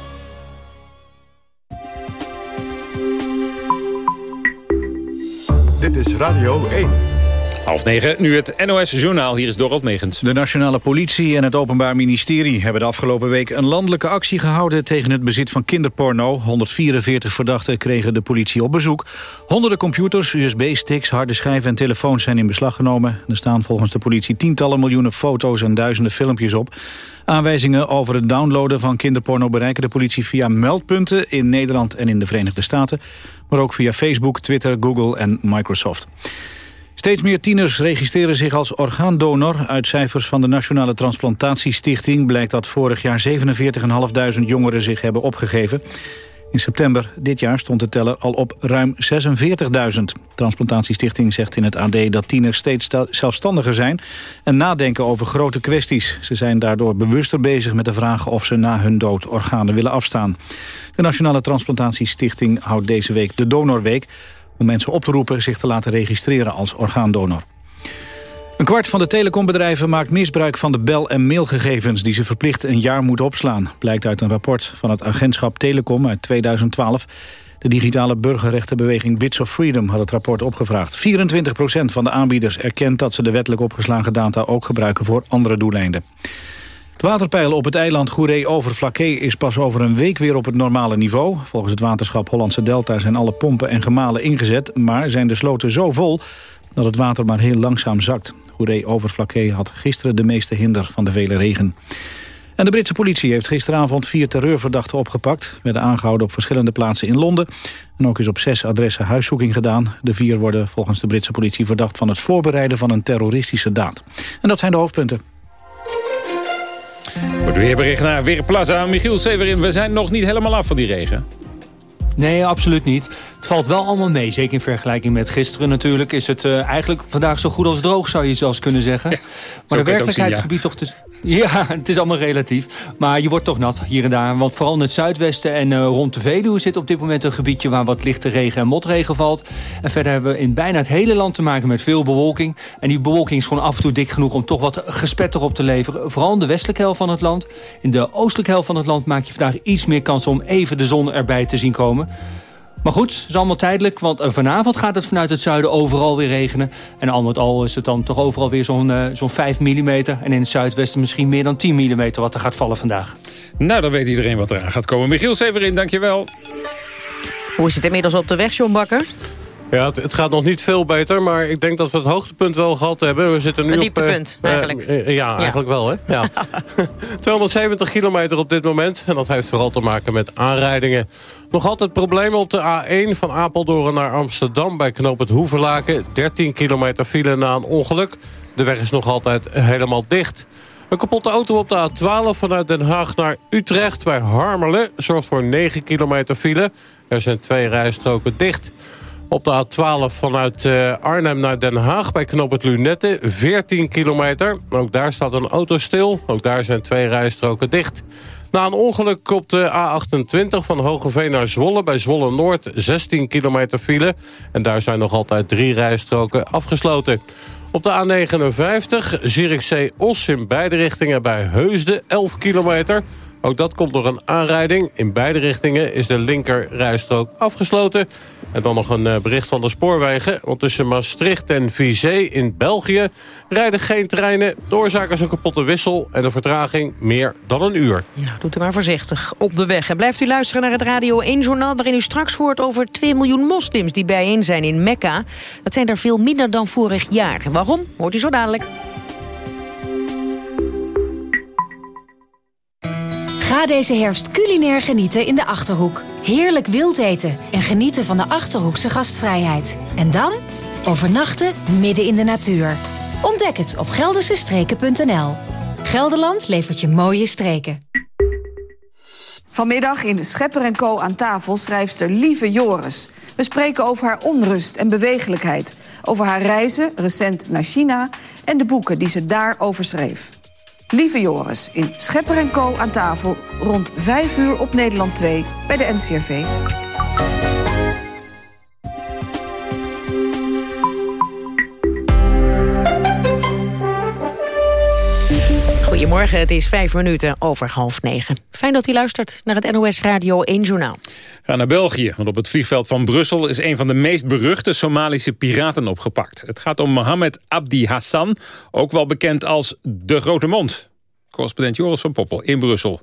Is Radio 1. Half negen, nu het NOS-journaal. Hier is Dorald Megens. De Nationale Politie en het Openbaar Ministerie hebben de afgelopen week een landelijke actie gehouden tegen het bezit van kinderporno. 144 verdachten kregen de politie op bezoek. Honderden computers, USB-sticks, harde schijven en telefoons zijn in beslag genomen. Er staan volgens de politie tientallen miljoenen foto's en duizenden filmpjes op. Aanwijzingen over het downloaden van kinderporno bereiken de politie via meldpunten in Nederland en in de Verenigde Staten. Maar ook via Facebook, Twitter, Google en Microsoft. Steeds meer tieners registreren zich als orgaandonor. Uit cijfers van de Nationale Transplantatiestichting blijkt dat vorig jaar 47.500 jongeren zich hebben opgegeven. In september dit jaar stond de teller al op ruim 46.000. Transplantatiestichting zegt in het AD dat tieners steeds zelfstandiger zijn... en nadenken over grote kwesties. Ze zijn daardoor bewuster bezig met de vraag of ze na hun dood organen willen afstaan. De Nationale Transplantatiestichting houdt deze week de Donorweek om mensen op te roepen zich te laten registreren als orgaandonor. Een kwart van de telecombedrijven maakt misbruik van de bel- en mailgegevens... die ze verplicht een jaar moeten opslaan. Blijkt uit een rapport van het agentschap Telecom uit 2012. De digitale burgerrechtenbeweging Bits of Freedom had het rapport opgevraagd. 24% van de aanbieders erkent dat ze de wettelijk opgeslagen data... ook gebruiken voor andere doeleinden. Het waterpeil op het eiland Goeree-Overflakkee is pas over een week weer op het normale niveau. Volgens het waterschap Hollandse Delta zijn alle pompen en gemalen ingezet... maar zijn de sloten zo vol dat het water maar heel langzaam zakt. Goeree-Overflakkee had gisteren de meeste hinder van de vele regen. En de Britse politie heeft gisteravond vier terreurverdachten opgepakt. Werden aangehouden op verschillende plaatsen in Londen. En ook is op zes adressen huiszoeking gedaan. De vier worden volgens de Britse politie verdacht van het voorbereiden van een terroristische daad. En dat zijn de hoofdpunten. Voor weerbericht naar Weerplaza. Michiel Severin, we zijn nog niet helemaal af van die regen. Nee, absoluut niet. Het valt wel allemaal mee. Zeker in vergelijking met gisteren natuurlijk... is het uh, eigenlijk vandaag zo goed als droog, zou je zelfs kunnen zeggen. maar de werkelijkheid gebied toch... Dus, ja, het is allemaal relatief. Maar je wordt toch nat hier en daar. Want vooral in het zuidwesten en uh, rond de Veluwe zit op dit moment een gebiedje... waar wat lichte regen en motregen valt. En verder hebben we in bijna het hele land te maken met veel bewolking. En die bewolking is gewoon af en toe dik genoeg... om toch wat gespet erop te leveren. Vooral in de westelijke helft van het land. In de oostelijke helft van het land maak je vandaag iets meer kans... om even de zon erbij te zien komen. Maar goed, het is allemaal tijdelijk, want eh, vanavond gaat het vanuit het zuiden overal weer regenen. En al met al is het dan toch overal weer zo'n uh, zo'n 5 mm. En in het zuidwesten misschien meer dan 10 mm wat er gaat vallen vandaag. Nou, dan weet iedereen wat eraan gaat komen. Michiel Severin, dankjewel. Hoe is het inmiddels op de weg, John Bakker? Ja, het, het, gaat nog niet veel beter, maar ik denk dat we het hoogtepunt wel gehad hebben. We zitten nu een dieptepunt, op, uh, eigenlijk. Uh, ja, ja, eigenlijk wel, hè? Ja. 270 kilometer op dit moment. En dat heeft vooral te maken met aanrijdingen. Nog altijd problemen op de A1 van Apeldoorn naar Amsterdam... bij knoop het Hoeverlaken. 13 kilometer file na een ongeluk. De weg is nog altijd helemaal dicht. Een kapotte auto op de A12 vanuit Den Haag naar Utrecht bij Harmelen... zorgt voor 9 kilometer file. Er zijn twee rijstroken dicht... Op de A12 vanuit Arnhem naar Den Haag bij knoop het Lunette, 14 kilometer. Ook daar staat een auto stil. Ook daar zijn twee rijstroken dicht. Na een ongeluk op de A28 van Hogeveen naar Zwolle... bij Zwolle Noord 16 kilometer file. En daar zijn nog altijd drie rijstroken afgesloten. Op de A59 Zierikzee-Os in beide richtingen bij Heusden 11 kilometer... Ook dat komt door een aanrijding. In beide richtingen is de linker rijstrook afgesloten. En dan nog een bericht van de spoorwegen. Want tussen Maastricht en Vizé in België rijden geen treinen. De oorzaak is een kapotte wissel en de vertraging meer dan een uur. Nou, doet u maar voorzichtig op de weg. En blijft u luisteren naar het Radio 1-journaal... waarin u straks hoort over 2 miljoen moslims die bijeen zijn in Mekka. Dat zijn er veel minder dan vorig jaar. Waarom? Hoort u zo dadelijk. Ga deze herfst culinair genieten in de Achterhoek. Heerlijk wild eten en genieten van de Achterhoekse gastvrijheid. En dan overnachten midden in de natuur. Ontdek het op geldersestreken.nl. Gelderland levert je mooie streken. Vanmiddag in Schepper en Co. aan tafel schrijfster Lieve Joris. We spreken over haar onrust en bewegelijkheid. Over haar reizen, recent naar China... en de boeken die ze daarover schreef. Lieve Joris in Schepper en Co. aan tafel rond 5 uur op Nederland 2 bij de NCRV. Goedemorgen, het is vijf minuten over half negen. Fijn dat u luistert naar het NOS Radio 1 Journaal. Ga naar België, want op het vliegveld van Brussel... is een van de meest beruchte Somalische piraten opgepakt. Het gaat om Mohammed Abdi Hassan, ook wel bekend als de Grote Mond. Correspondent Joris van Poppel in Brussel.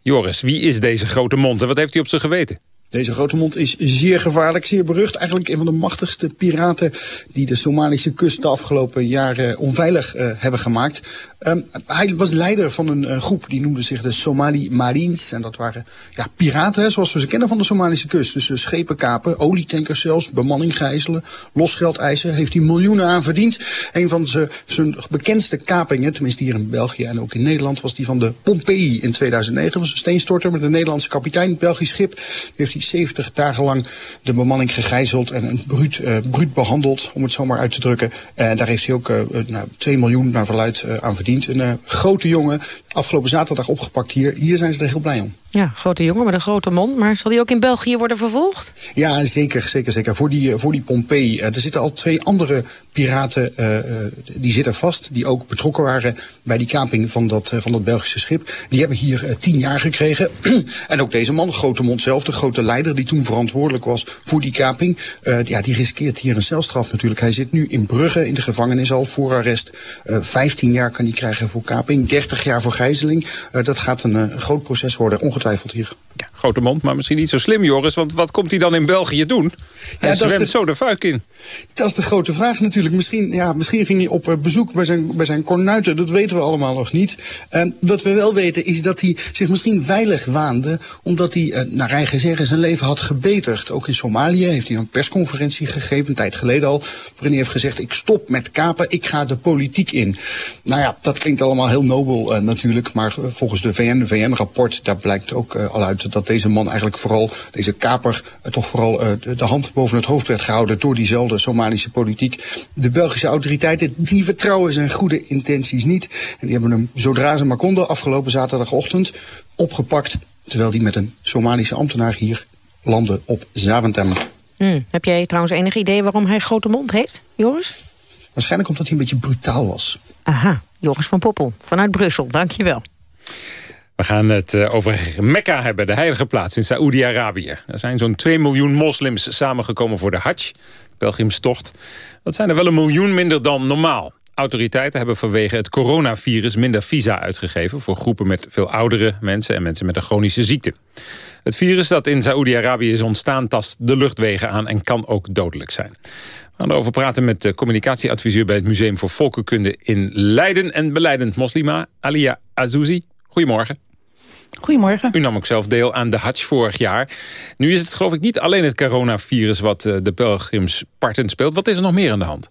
Joris, wie is deze Grote Mond en wat heeft hij op zijn geweten? Deze grote mond is zeer gevaarlijk, zeer berucht. Eigenlijk een van de machtigste piraten die de Somalische kust de afgelopen jaren onveilig uh, hebben gemaakt. Um, hij was leider van een uh, groep die noemde zich de Somali Marines. En dat waren ja, piraten, zoals we ze kennen van de Somalische kust. Dus uh, schepen kapen, olietankers zelfs, bemanning gijzelen, losgeld eisen. Heeft hij miljoenen aan verdiend. Een van zijn bekendste kapingen, tenminste hier in België en ook in Nederland, was die van de Pompeii in 2009. Dat was een steenstorter met een Nederlandse kapitein, Belgisch schip. Die heeft hij 70 dagen lang de bemanning gegijzeld en een bruut, uh, bruut behandeld, om het zo maar uit te drukken. En daar heeft hij ook uh, nou, 2 miljoen naar verluid aan verdiend. Een grote jongen, afgelopen zaterdag opgepakt hier. Hier zijn ze er heel blij om. Ja, grote jongen met een grote mond. Maar zal die ook in België worden vervolgd? Ja, zeker, zeker, zeker. Voor die, voor die Pompeii. er zitten al twee andere piraten, uh, die zitten vast. Die ook betrokken waren bij die kaping van dat, van dat Belgische schip. Die hebben hier uh, tien jaar gekregen. en ook deze man, Grote Mond zelf, de grote leider... die toen verantwoordelijk was voor die kaping... ja, die riskeert hier een celstraf natuurlijk. Hij zit nu in Brugge in de gevangenis al voor arrest. 15 jaar kan hij krijgen voor kaping. 30 jaar voor gijzeling. dat gaat een groot proces worden, ongetwijfeld hier. Ja, grote mond, maar misschien niet zo slim, Joris. Want wat komt hij dan in België doen? Hij ja, zwemt de, zo de fuik in. Dat is de grote vraag natuurlijk. Misschien, ja, misschien ging hij op eh, bezoek bij zijn, bij zijn kornuiten. Dat weten we allemaal nog niet. Uh, wat we wel weten is dat hij zich misschien veilig waande... omdat hij, uh, naar eigen zeggen, zijn leven had gebeterd. Ook in Somalië heeft hij een persconferentie gegeven... een tijd geleden al, waarin hij heeft gezegd... ik stop met kapen, ik ga de politiek in. Nou ja, dat klinkt allemaal heel nobel uh, natuurlijk... maar volgens de VN-rapport, daar blijkt ook al uit... dat deze man eigenlijk vooral, deze kaper... toch vooral de, de hand boven het hoofd werd gehouden... door diezelfde Somalische politiek. De Belgische autoriteiten, die vertrouwen zijn goede intenties niet. En die hebben hem, zodra ze maar konden, afgelopen zaterdagochtend opgepakt... terwijl die met een Somalische ambtenaar hier landde op Zaventem. Hmm. Heb jij trouwens enig idee waarom hij grote mond heeft, Joris? Waarschijnlijk omdat hij een beetje brutaal was. Aha, Joris van Poppel, vanuit Brussel, dankjewel. We gaan het eh, over Mekka hebben, de heilige plaats in Saoedi-Arabië. Er zijn zo'n 2 miljoen moslims samengekomen voor de Hajj, pelgrimstocht. Dat zijn er wel een miljoen minder dan normaal. Autoriteiten hebben vanwege het coronavirus minder visa uitgegeven... voor groepen met veel oudere mensen en mensen met een chronische ziekte. Het virus dat in Saoedi-Arabië is ontstaan tast de luchtwegen aan... en kan ook dodelijk zijn. We gaan erover praten met de communicatieadviseur... bij het Museum voor Volkenkunde in Leiden... en beleidend moslima Alia Azouzi. Goedemorgen. Goedemorgen. U nam ook zelf deel aan de Hajj vorig jaar. Nu is het geloof ik niet alleen het coronavirus wat eh, de pelgrims parten speelt. Wat is er nog meer aan de hand?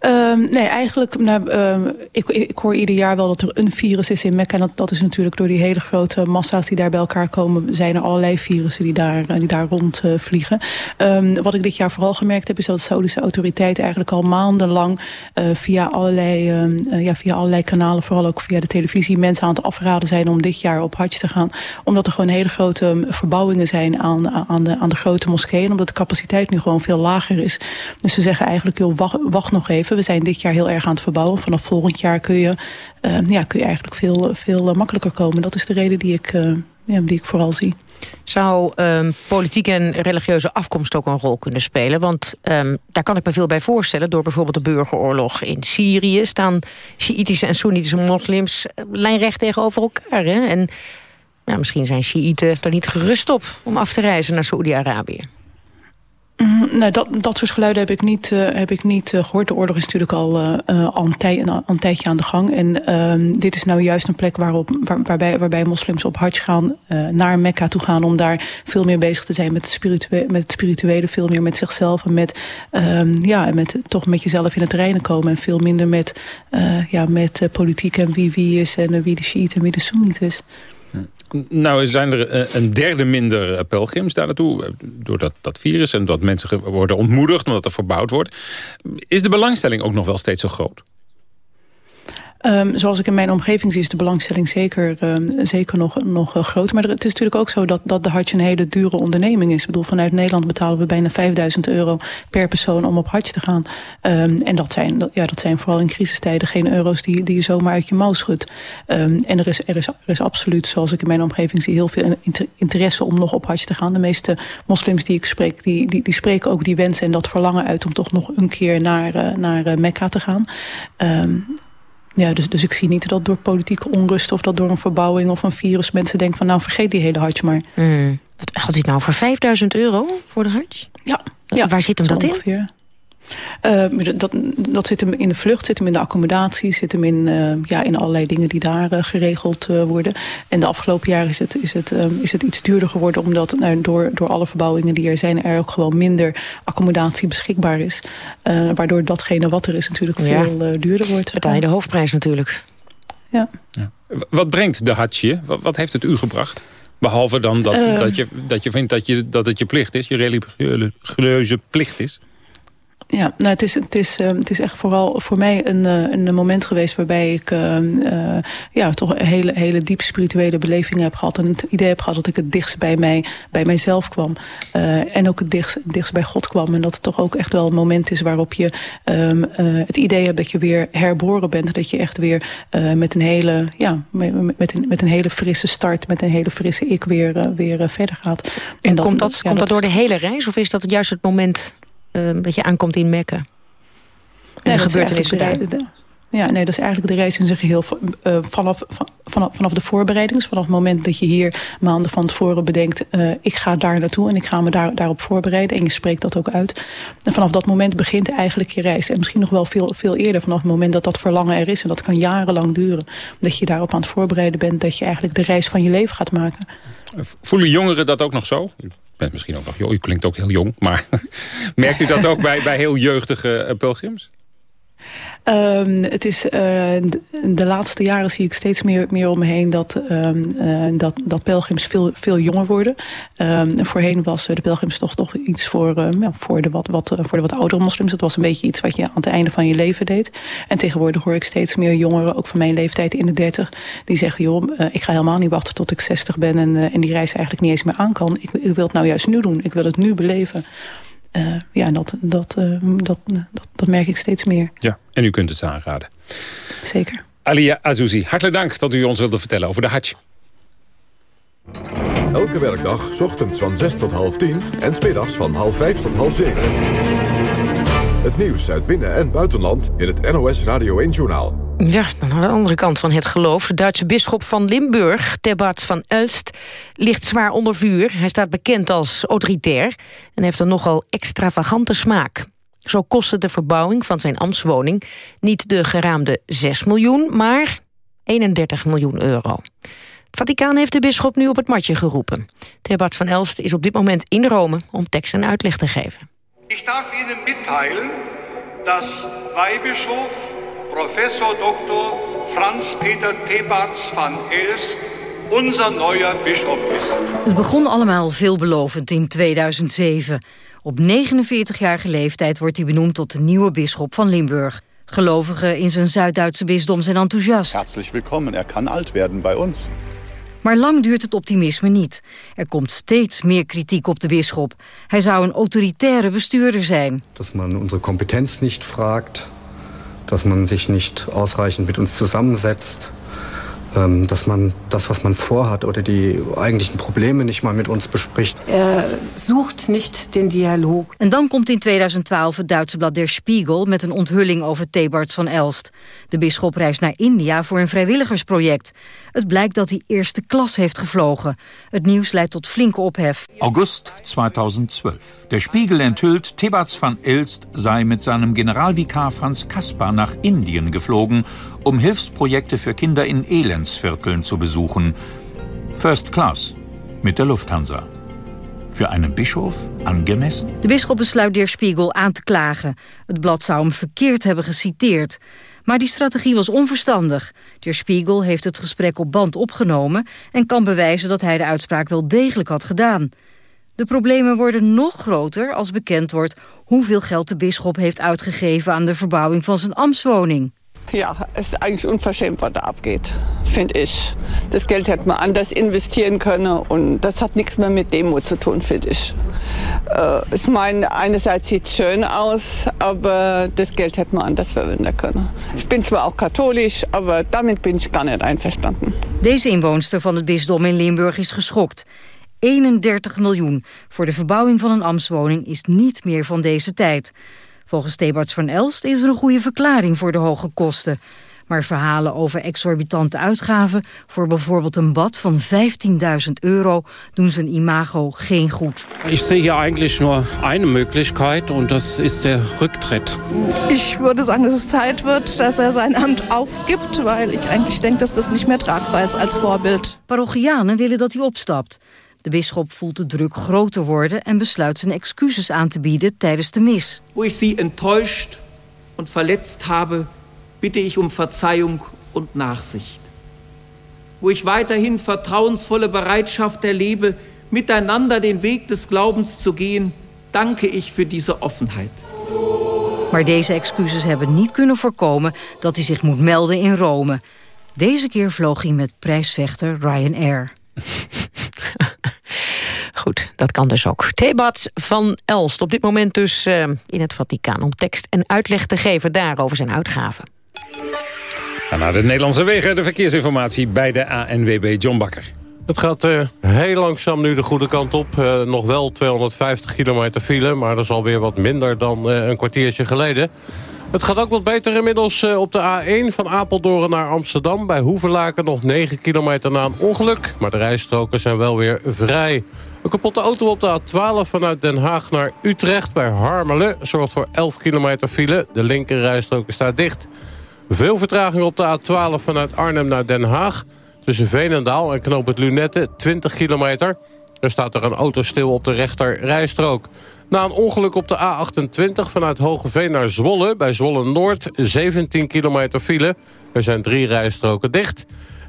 Um, nee, eigenlijk, nou, um, ik, ik, hoor ieder jaar wel dat er een virus is in Mekka. En dat, is natuurlijk door die hele grote massa's die daar bij elkaar komen... zijn er allerlei virussen die daar, die daar rondvliegen. Uh, um, wat ik dit jaar vooral gemerkt heb... is dat de Saudische autoriteiten eigenlijk al maandenlang... Uh, via, allerlei, ja, via allerlei kanalen, vooral ook via de televisie... mensen aan het afraden zijn om dit jaar op Hajj te gaan. Omdat er gewoon hele grote verbouwingen zijn aan, aan, de, aan de grote moskeeën. Omdat de capaciteit nu gewoon veel lager is. Dus ze zeggen eigenlijk, joh, wacht, wacht nog even we zijn dit jaar heel erg aan het verbouwen. Vanaf volgend jaar kun je, uh, ja, kun je eigenlijk veel, veel makkelijker komen. Dat is de reden die ik, uh, ja, die ik vooral zie. Zou um, politiek en religieuze afkomst ook een rol kunnen spelen? Want um, daar kan ik me veel bij voorstellen. Door bijvoorbeeld de burgeroorlog in Syrië... staan Sjiïtische en Soenitische moslims eh, lijnrecht tegenover elkaar. Hè? En nou, misschien zijn Sjiïten er niet gerust op... om af te reizen naar Saoedi-Arabië. Mm, nee, dat, dat soort geluiden heb ik niet, uh, heb ik niet uh, gehoord. De oorlog is natuurlijk al, uh, al, een, tij, een, tijdje aan de gang. En uh, dit is nou juist een plek waarop, waar, waarbij, waarbij moslims op hajj gaan... naar Mekka toe gaan om daar veel meer bezig te zijn met het, spiritue met het spirituele. Veel meer met zichzelf en met, ehm, ja, met toch met jezelf in het reinen komen. En veel minder met, ja, met politiek en wie wie is en wie de Shiite en wie de Soenit is. Nou zijn er eh, een derde minder eh, pelgrims daar naartoe. Eh, door dat, dat virus en dat mensen worden ontmoedigd omdat er verbouwd wordt. Is de belangstelling ook nog wel steeds zo groot? Um, zoals ik in mijn omgeving zie is de belangstelling zeker, um, zeker nog, nog uh, groot. Maar het is natuurlijk ook zo dat, dat de Hajj een hele dure onderneming is. Ik bedoel, vanuit Nederland betalen we bijna 5000 euro per persoon om op Hajj te gaan. Um, en dat zijn, dat, ja, dat zijn vooral in crisistijden geen euro's die, die je zomaar uit je mouw schudt. en er is, er, is, er is absoluut, zoals ik in mijn omgeving zie, heel veel interesse om nog op Hajj te gaan. De meeste moslims die ik spreek, die, die, die spreken ook die wensen en dat verlangen uit om toch nog een keer naar, uh, naar uh, Mekka te gaan. Ja, dus, dus ik zie niet dat door politieke onrust... of dat door een verbouwing of een virus mensen denken van... nou, vergeet die hele Hajj maar. Mm. Wat gaat dit nou voor 5000 euro voor de Hajj? Ja. ja Waar zit hem dat ongeveer. in? Uh, dat, dat zit hem in de vlucht, zit hem in de accommodatie... zit hem in, uh, ja, in allerlei dingen die daar uh, geregeld worden. En de afgelopen jaren is het, is het, is het iets duurder geworden... omdat nou, door, door alle verbouwingen die er zijn... er ook gewoon minder accommodatie beschikbaar is. waardoor datgene wat er is natuurlijk veel duurder wordt. Betaal je de hoofdprijs natuurlijk. Ja. ja. Wat brengt de Hatsje? Wat, wat heeft het u gebracht? Behalve dan dat, dat, je, dat je vindt dat, je, dat het je plicht is, je religieuze plicht is? Ja, nou, het, is, het, is, uh, het is echt vooral voor mij een, uh, een moment geweest... waarbij ik uh, ja, toch een hele, hele diep spirituele beleving heb gehad... en het idee heb gehad dat ik het dichtst bij, mij, bij mijzelf kwam. en ook het dichtst, dichtst bij God kwam. En dat het toch ook echt wel een moment is waarop je um, het idee hebt... dat je weer herboren bent. Dat je echt weer met, een hele, ja, met, met, een, met een hele frisse start... met een hele frisse ik weer, weer verder gaat. En, en dat, komt dat, ja, komt dat, dat door de hele reis? Of is dat juist het moment uh, dat je aankomt in Mekka. En nee, de gebeurtenissen daar. Ja, nee, dat is eigenlijk de reis in zijn geheel uh, vanaf, vanaf, vanaf de voorbereiding. Dus vanaf het moment dat je hier maanden van tevoren bedenkt... Uh, ik ga daar naartoe en ik ga me daar, daarop voorbereiden. En je spreekt dat ook uit. En vanaf dat moment begint eigenlijk je reis. En misschien nog wel veel, veel eerder vanaf het moment dat dat verlangen er is. En dat kan jarenlang duren. Dat je daarop aan het voorbereiden bent. Dat je eigenlijk de reis van je leven gaat maken. Voelen jongeren dat ook nog zo? Bent misschien ook nog jong, u klinkt ook heel jong. Maar merkt u dat ook bij, bij heel jeugdige uh, pelgrims? Um, het is, uh, de, laatste jaren zie ik steeds meer, meer om me heen dat, um, uh, dat, dat pelgrims veel, veel jonger worden. Um, voorheen was de pelgrimstocht toch iets voor, ja, voor, de wat, wat, voor de wat oudere moslims. Het was een beetje iets wat je aan het einde van je leven deed. En tegenwoordig hoor ik steeds meer jongeren, ook van mijn leeftijd in de dertig... die zeggen, joh, ik ga helemaal niet wachten tot ik 60 ben... en, en die reis eigenlijk niet eens meer aan kan. Ik wil het nou juist nu doen. Ik wil het nu beleven. Uh, ja, dat, dat, uh, dat, dat, dat, merk ik steeds meer. Ja, en u kunt het aanraden. Zeker. Alia Azouzi, hartelijk dank dat u ons wilde vertellen over de Hajj. Elke werkdag, ochtends van 6 tot half 10 en smiddags van half 5 tot half 7. Het nieuws uit binnen- en buitenland in het NOS Radio 1-journaal. Ja, dan aan de andere kant van het geloof. De Duitse bisschop van Limburg, Tebbats van Elst, ligt zwaar onder vuur. Hij staat bekend als autoritair en heeft een nogal extravagante smaak. Zo kostte de verbouwing van zijn ambtswoning niet de geraamde 6 miljoen, maar 31 miljoen euro. Het Vaticaan heeft de bisschop nu op het matje geroepen. Tebbats van Elst is op dit moment in Rome om tekst en uitleg te geven. Ik darf Ihnen mitteilen dat Weihbischof Professor Dr. Franz-Peter Thebarts van Elst onze nieuwe bisschop is. Het begon allemaal veelbelovend in 2007. Op 49-jarige leeftijd wordt hij benoemd tot de nieuwe bisschop van Limburg. Gelovigen in zijn Zuid-Duitse bisdom zijn enthousiast. Herzlich willkommen, er kan alt werden bij ons. Maar lang duurt het optimisme niet. Er komt steeds meer kritiek op de bisschop. Hij zou een autoritaire bestuurder zijn. Dat man onze competentie niet vraagt, dass man sich nicht ausreichend mit uns zusammensetzt, dass man das, was man vorhat oder die eigentlichen Probleme nicht mal mit uns bespricht. Er sucht nicht den Dialog. En dan komt in 2012 het Duitse blad Der Spiegel met een onthulling over Thebarts van Elst. De bisschop reist naar India voor een vrijwilligersproject. Het blijkt dat hij eerste klas heeft gevlogen. Het nieuws leidt tot flinke ophef. August 2012. Der Spiegel enthüllt, Thebarts van Elst sei mit seinem Generalvikar Franz Kaspar nach Indien geflogen, um Hilfsprojekte für Kinder in Elendsvierteln zu besuchen. First Class mit der Lufthansa. Für einen Bischof angemessen? De bisschop besluit Der Spiegel aan te klagen. Het blad zou hem verkeerd hebben geciteerd. Maar die strategie was onverstandig. Der Spiegel heeft het gesprek op band opgenomen... en kan bewijzen dat hij de uitspraak wel degelijk had gedaan. De problemen worden nog groter als bekend wordt... hoeveel geld de bisschop heeft uitgegeven aan de verbouwing van zijn ambtswoning. Ja, es ist eigentlich unverschämt, was da abgeht, finde ich. Das Geld hätte man anders investieren können und das hat nichts mehr mit Demo zu tun, finde ich. Äh, ich meine, einerseits sieht es schön aus, aber das Geld hätte man anders verwenden können. Ich bin zwar auch katholisch, aber damit bin ich gar nicht einverstanden. Deze inwoonster van het bisdom in Limburg is geschokt. 31 miljoen voor de verbouwing van een ambtswoning is niet meer van deze tijd. Volgens Thebarts van Elst is er een goede verklaring voor de hoge kosten. Maar verhalen over exorbitante uitgaven voor bijvoorbeeld een bad van 15.000 euro doen zijn imago geen goed. Ik zie hier eigenlijk nur eine Möglichkeit und das ist der Rücktritt. Ich würde sagen, dass es Zeit wird, dass er sein Amt aufgibt, weil ich eigentlich denke, dass das nicht mehr tragbar ist als Vorbild. Parochianen willen dat hij opstapt. De bisschop voelt de druk groter worden en besluit zijn excuses aan te bieden tijdens de mis. Wo ich Sie enttäuscht und verletzt habe, bitte ich um Verzeihung und Nachsicht. Wo ich weiterhin vertrauensvolle Bereitschaft erlebe, miteinander den Weg des Glaubens zu gehen, danke ich für diese Offenheit. Maar deze excuses hebben niet kunnen voorkomen dat hij zich moet melden in Rome. Deze keer vloog hij met prijsvechter Ryanair. Goed, dat kan dus ook. Thebats van Elst, op dit moment dus uh, in het Vaticaan... om tekst en uitleg te geven daarover zijn uitgaven. En naar de Nederlandse wegen, de verkeersinformatie bij de ANWB John Bakker. Het gaat uh, heel langzaam nu de goede kant op. Uh, nog wel 250 kilometer file, maar dat is alweer wat minder dan uh, een kwartiertje geleden. Het gaat ook wat beter inmiddels op de A1 van Apeldoorn naar Amsterdam. Bij Hoevelaken nog 9 kilometer na een ongeluk. Maar de rijstroken zijn wel weer vrij. Een kapotte auto op de A12 vanuit Den Haag naar Utrecht bij Harmelen... zorgt voor 11 kilometer file. De linkerrijstrook is daar dicht. Veel vertraging op de A12 vanuit Arnhem naar Den Haag. Tussen Veenendaal en Knoop het Lunette, 20 kilometer. Er staat er een auto stil op de rechter rijstrook. Na een ongeluk op de A28 vanuit Hogeveen naar Zwolle... bij Zwolle-Noord, 17 kilometer file. Er zijn drie rijstroken dicht...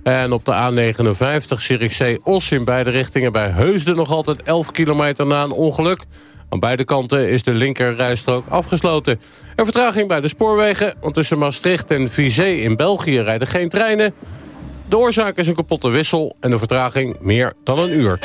En op de A59 Zierikzee-Os in beide richtingen bij Heusden... nog altijd 11 kilometer na een ongeluk. Aan beide kanten is de linkerrijstrook afgesloten. Er vertraging bij de spoorwegen, want tussen Maastricht en Vizé in België rijden geen treinen. De oorzaak is een kapotte wissel en de vertraging meer dan een uur.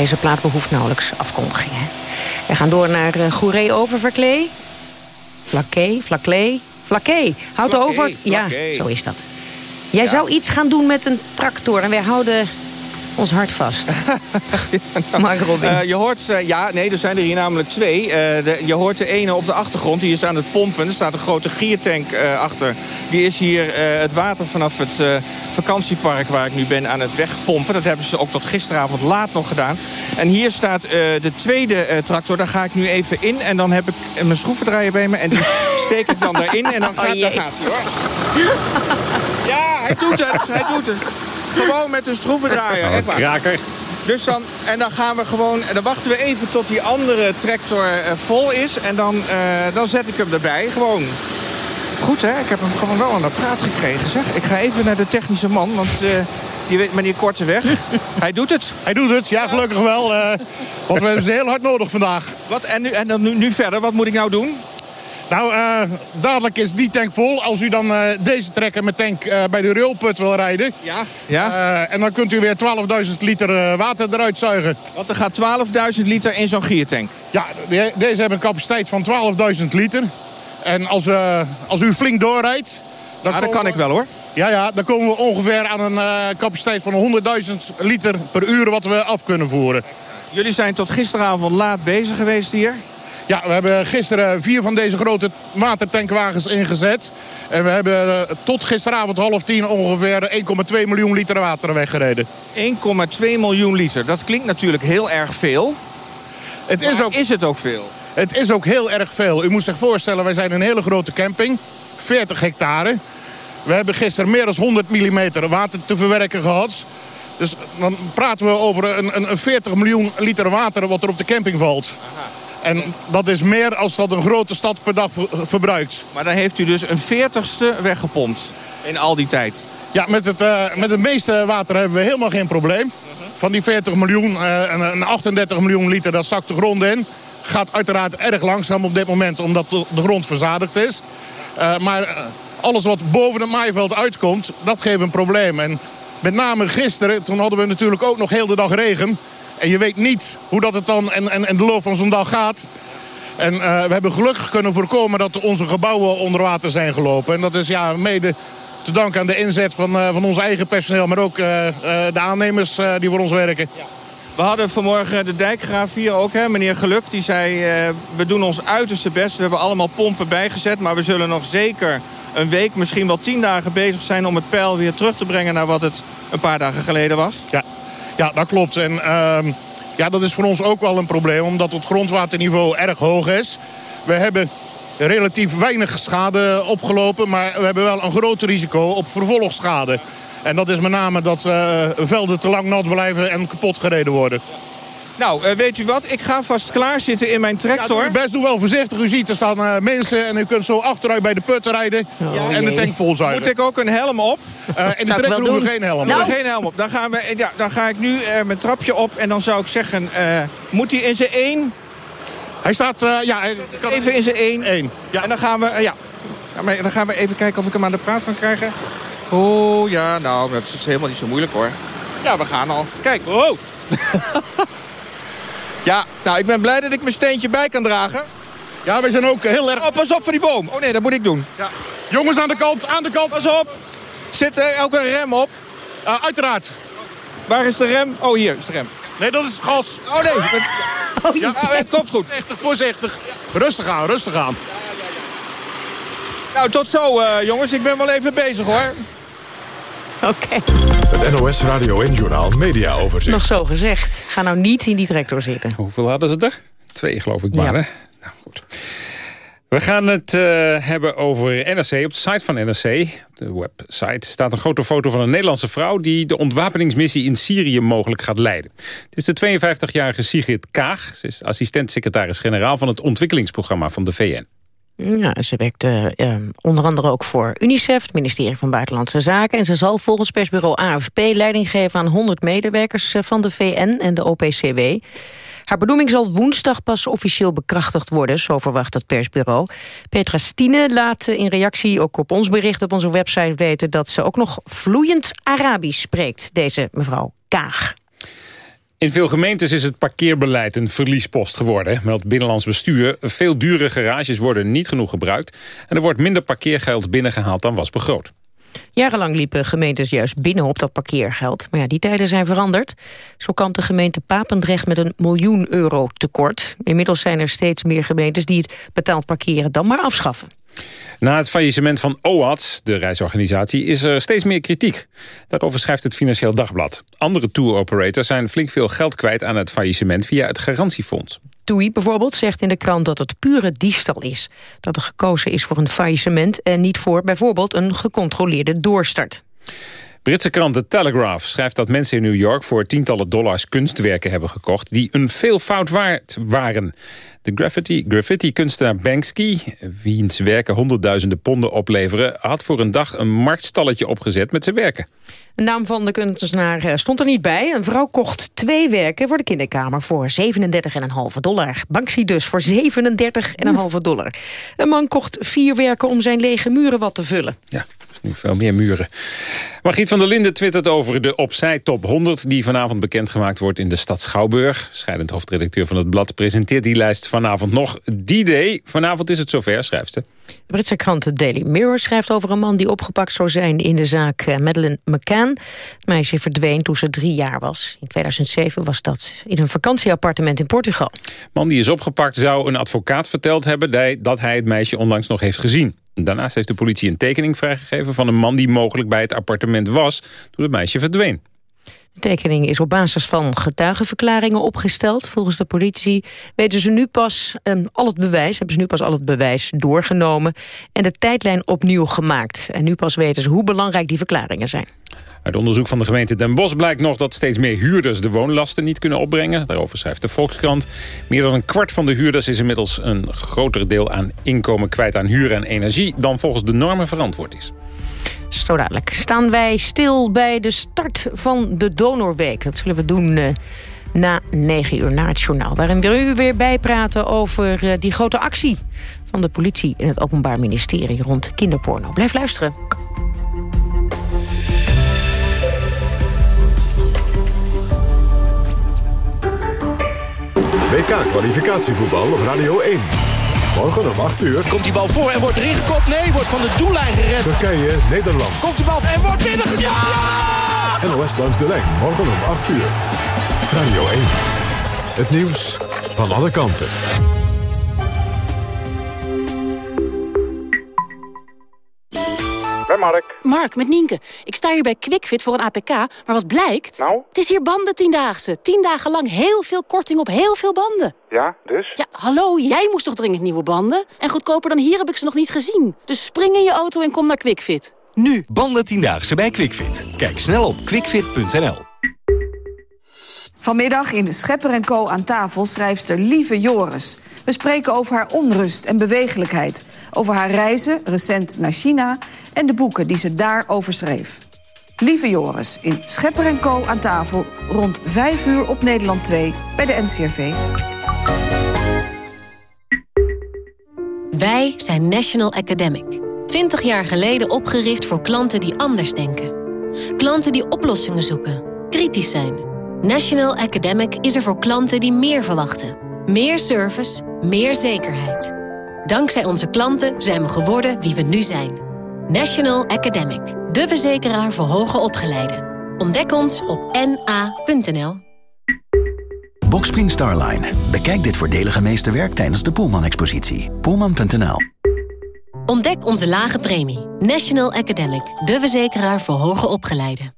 Deze plaat behoeft nauwelijks afkondiging. Hè? We gaan door naar uh, Goeree Oververklee. Vlakke, Vlaklee, Vlakke. Houd over. Ja, zo is dat. Jij zou iets gaan doen met een tractor en wij houden ons hart vast. Mark Robin. Eh, je hoort, ja, nee, er zijn er hier namelijk twee. Eh, de, je hoort de ene op de achtergrond, die is aan het pompen. Er staat een grote giertank eh, achter. Die is hier het water vanaf het vakantiepark waar ik nu ben aan het wegpompen. Dat hebben ze ook tot gisteravond laat nog gedaan. En hier staat de tweede tractor, daar ga ik nu even in. En dan heb ik mijn schroevendraaier bij me en die steek ik dan daarin. En dan Oh, gaat, jee. daar gaat hij hoor. Ja, hij doet het, hij doet het. Gewoon met een schroevendraaier. echt waar. kraker. Dus dan, en dan gaan we gewoon, en dan wachten we even tot die andere tractor eh, vol is. En dan, eh, dan zet ik hem erbij. Gewoon. Goed hè, ik heb hem gewoon wel aan de praat gekregen zeg. Ik ga even naar de technische man, want eh, die weet meneer Korteweg. Hij doet het. Hij doet het, ja gelukkig wel. eh, want we hebben ze heel hard nodig vandaag. Wat, en nu, en dan nu, nu verder, wat moet ik nou doen? Nou, eh, dadelijk is die tank vol. Als u dan eh, deze trekker met tank eh, bij de railput wil rijden. Ja. ja. En dan kunt u weer 12.000 liter water eruit zuigen. Want er gaat 12.000 liter in zo'n giertank. Ja, de- deze hebben een capaciteit van 12.000 liter. En als, als u flink doorrijdt... Dan Ja, dat kan we- ik wel hoor. Ja, ja, dan komen we ongeveer aan een capaciteit van 100.000 liter per uur wat we af kunnen voeren. Jullie zijn tot gisteravond laat bezig geweest hier. Ja, we hebben gisteren vier van deze grote watertankwagens ingezet. En we hebben eh, tot gisteravond half tien ongeveer 1,2 miljoen liter water weggereden. 1,2 miljoen liter. Dat klinkt natuurlijk heel erg veel. Het is, ook, is het ook veel? Het is ook heel erg veel. U moet zich voorstellen, wij zijn een hele grote camping. 40 hectare. We hebben gisteren meer dan 100 mm water te verwerken gehad. Dus dan praten we over een, een, een 40 miljoen liter water wat er op de camping valt. En dat is meer als dat een grote stad per dag ver- verbruikt. Maar dan heeft u dus een veertigste weggepompt in al die tijd. Ja, met het, eh, met het meeste water hebben we helemaal geen probleem. Van die 40 miljoen en een 38 miljoen liter, dat zakt de grond in. Gaat uiteraard erg langzaam op dit moment, omdat de de grond verzadigd is. Eh, maar eh, alles wat boven het maaiveld uitkomt, dat geeft een probleem. En met name gisteren, toen hadden we natuurlijk ook nog heel de dag regen. En je weet niet hoe dat het dan en, en, en de loop van zo'n dag gaat. En eh, we hebben gelukkig kunnen voorkomen dat onze gebouwen onder water zijn gelopen. En dat is ja, mede te danken aan de inzet van, eh, van ons eigen personeel... maar ook eh, de aannemers die voor ons werken. We hadden vanmorgen de dijkgraaf hier ook, hè, meneer Geluk. Die zei, we doen ons uiterste best. We hebben allemaal pompen bijgezet. Maar we zullen nog zeker een week, misschien wel tien dagen bezig zijn... om het peil weer terug te brengen naar wat het een paar dagen geleden was. Ja, ja dat klopt. En ehm, ja, dat is voor ons ook wel een probleem... omdat het grondwaterniveau erg hoog is. We hebben relatief weinig schade opgelopen... maar we hebben wel een groot risico op vervolgschade. En dat is met name dat eh, velden te lang nat blijven en kapot gereden worden. Nou, eh, weet u wat? Ik ga vast klaarzitten in mijn tractor. Ja, best doe wel voorzichtig. U ziet, er staan eh, mensen en u kunt zo achteruit bij de put rijden en de tank vol zuigen. Moet ik ook een helm op? Eh, in de trekker hoeven we geen helm op. Doen we geen helm op. Dan, gaan we, ja, dan ga ik nu eh, mijn trapje op en dan zou ik zeggen... eh, moet hij in zijn één? Hij staat, eh, ja... hij kan- Even in zijn één. Eén, ja. En dan gaan we, ja. Ja, maar dan gaan we even kijken of ik hem aan de praat kan krijgen. Oh, ja, nou, dat is helemaal niet zo moeilijk hoor. Ja, we gaan al. Kijk, oh. ja, nou, ik ben blij dat ik mijn steentje bij kan dragen. Ja, wij zijn ook heel erg... Oh, pas op voor die boom. Oh nee, dat moet ik doen. Ja. Jongens aan de kant, aan de kant. Pas op. Zit er ook een rem op? Uh, uiteraard. Waar is de rem? Oh, hier is de rem. Nee, dat is gas. Oh nee. Het, oh, ja, het komt goed. Voorzichtig, voorzichtig. Rustig aan, rustig aan. Nou, tot zo uh, jongens. Ik ben wel even bezig hoor. Oké. Het NOS Radio en Journaal Media Overzicht. Nog zo gezegd. Ga nou niet in die tractor zitten. Hoeveel hadden ze er? Twee geloof ik maar, ja. hè? Nou, goed. We gaan het uh, hebben over NRC. Op de site van NRC, op de website, staat een grote foto van een Nederlandse vrouw... die de ontwapeningsmissie in Syrië mogelijk gaat leiden. Het is de 52-jarige Sigrid Kaag. Ze is assistent-secretaris-generaal van het ontwikkelingsprogramma van de VN. Ja, ze werkt uh, onder andere ook voor UNICEF, het ministerie van Buitenlandse Zaken. En ze zal volgens persbureau AFP leiding geven aan 100 medewerkers uh, van de VN en de OPCW. Haar benoeming zal woensdag pas officieel bekrachtigd worden, zo verwacht het persbureau. Petra Stine laat in reactie ook op ons bericht op onze website weten... dat ze ook nog vloeiend Arabisch spreekt, deze mevrouw Kaag. In veel gemeentes is het parkeerbeleid een verliespost geworden, meldt Binnenlands Bestuur. Veel dure garages worden niet genoeg gebruikt... en er wordt minder parkeergeld binnengehaald dan was begroot. Jarenlang liepen gemeentes juist binnen op dat parkeergeld. Maar ja, die tijden zijn veranderd. Zo kampt de gemeente Papendrecht met een miljoen euro tekort. Inmiddels zijn er steeds meer gemeentes die het betaald parkeren dan maar afschaffen. Na het faillissement van OAT, de reisorganisatie, is er steeds meer kritiek. Daarover schrijft het Financieel Dagblad. Andere tour-operators zijn flink veel geld kwijt aan het faillissement via het garantiefonds. TUI bijvoorbeeld zegt in de krant dat het pure diefstal is. Dat er gekozen is voor een faillissement en niet voor bijvoorbeeld een gecontroleerde doorstart. Britse krant The Telegraph schrijft dat mensen in New York... voor tientallen dollars kunstwerken hebben gekocht... die een veel fout waard waren. De graffiti-kunstenaar graffiti Banksy, wiens werken honderdduizenden ponden opleveren... had voor een dag een marktstalletje opgezet met zijn werken. De naam van de kunstenaar stond er niet bij. Een vrouw kocht twee werken voor de kinderkamer voor 37,5 dollar. Banksy dus voor 37,5 dollar. Een man kocht vier werken om zijn lege muren wat te vullen. Ja, nu veel meer muren. Margriet van der Linden twittert over de Opzij Top 100... die vanavond bekendgemaakt wordt in de stad Schouwburg. Scheidend hoofdredacteur van het blad presenteert die lijst vanavond nog. Die day, vanavond is het zover, schrijft ze. De Britse krant The Daily Mirror schrijft over een man die opgepakt zou zijn... in de zaak Madeleine McCann. Het meisje verdween toen ze drie jaar was. In 2007 was dat in een vakantieappartement in Portugal. De man die is opgepakt zou een advocaat verteld hebben... dat hij het meisje onlangs nog heeft gezien. Daarnaast heeft de politie een tekening vrijgegeven van een man die mogelijk bij het appartement was toen het meisje verdween. De tekening is op basis van getuigenverklaringen opgesteld. Volgens de politie weten ze nu pas um, al het bewijs, hebben ze nu pas al het bewijs doorgenomen en de tijdlijn opnieuw gemaakt. En nu pas weten ze hoe belangrijk die verklaringen zijn. Uit onderzoek van de gemeente Den Bosch blijkt nog dat steeds meer huurders de woonlasten niet kunnen opbrengen. Daarover schrijft de Volkskrant. Meer dan een kwart van de huurders is inmiddels een groter deel aan inkomen kwijt aan huur en energie dan volgens de normen verantwoord is. Zo dadelijk staan wij stil bij de start van de Donorweek. Dat zullen we doen uh, na 9 uur na het journaal. Waarin we u weer bijpraten over uh, die grote actie van de politie... en het Openbaar Ministerie rond kinderporno. Blijf luisteren. WK-kwalificatievoetbal op Radio 1. Morgen om 8 uur. Komt die bal voor en wordt erin gekopt? Nee, wordt van de doellijn gered. Turkije, Nederland. Komt die bal en wordt binnengekopt? Ja! NOS langs de lijn. Morgen om 8 uur. Radio 1. Het nieuws van alle kanten. Mark. Met Nienke. Ik sta hier bij QuickFit voor een APK, maar wat blijkt? Nou? Het is hier banden tiendaagse. Tien dagen lang heel veel korting op heel veel banden. Ja, dus? Ja, hallo, jij moest toch dringend nieuwe banden? En goedkoper dan hier heb ik ze nog niet gezien. Dus spring in je auto en kom naar QuickFit. Nu, banden tiendaagse bij QuickFit. Kijk snel op quickfit.nl. Vanmiddag in Schepper en Co. aan tafel schrijfster Lieve Joris. We spreken over haar onrust en bewegelijkheid. Over haar reizen, recent naar China... en de boeken die ze daarover schreef. Lieve Joris in Schepper en Co. aan tafel... rond 5 uur op Nederland 2 bij de NCRV. Wij zijn National Academic. 20 jaar geleden opgericht voor klanten die anders denken. Klanten die oplossingen zoeken, kritisch zijn... National Academic is er voor klanten die meer verwachten. Meer service, meer zekerheid. Dankzij onze klanten zijn we geworden wie we nu zijn. National Academic, de verzekeraar voor hoger opgeleiden. Ontdek ons op na.nl. Boxspring Starline. Bekijk dit voordelige meesterwerk tijdens de Poelman-expositie. Poelman.nl Ontdek onze lage premie. National Academic, de verzekeraar voor hoger opgeleiden.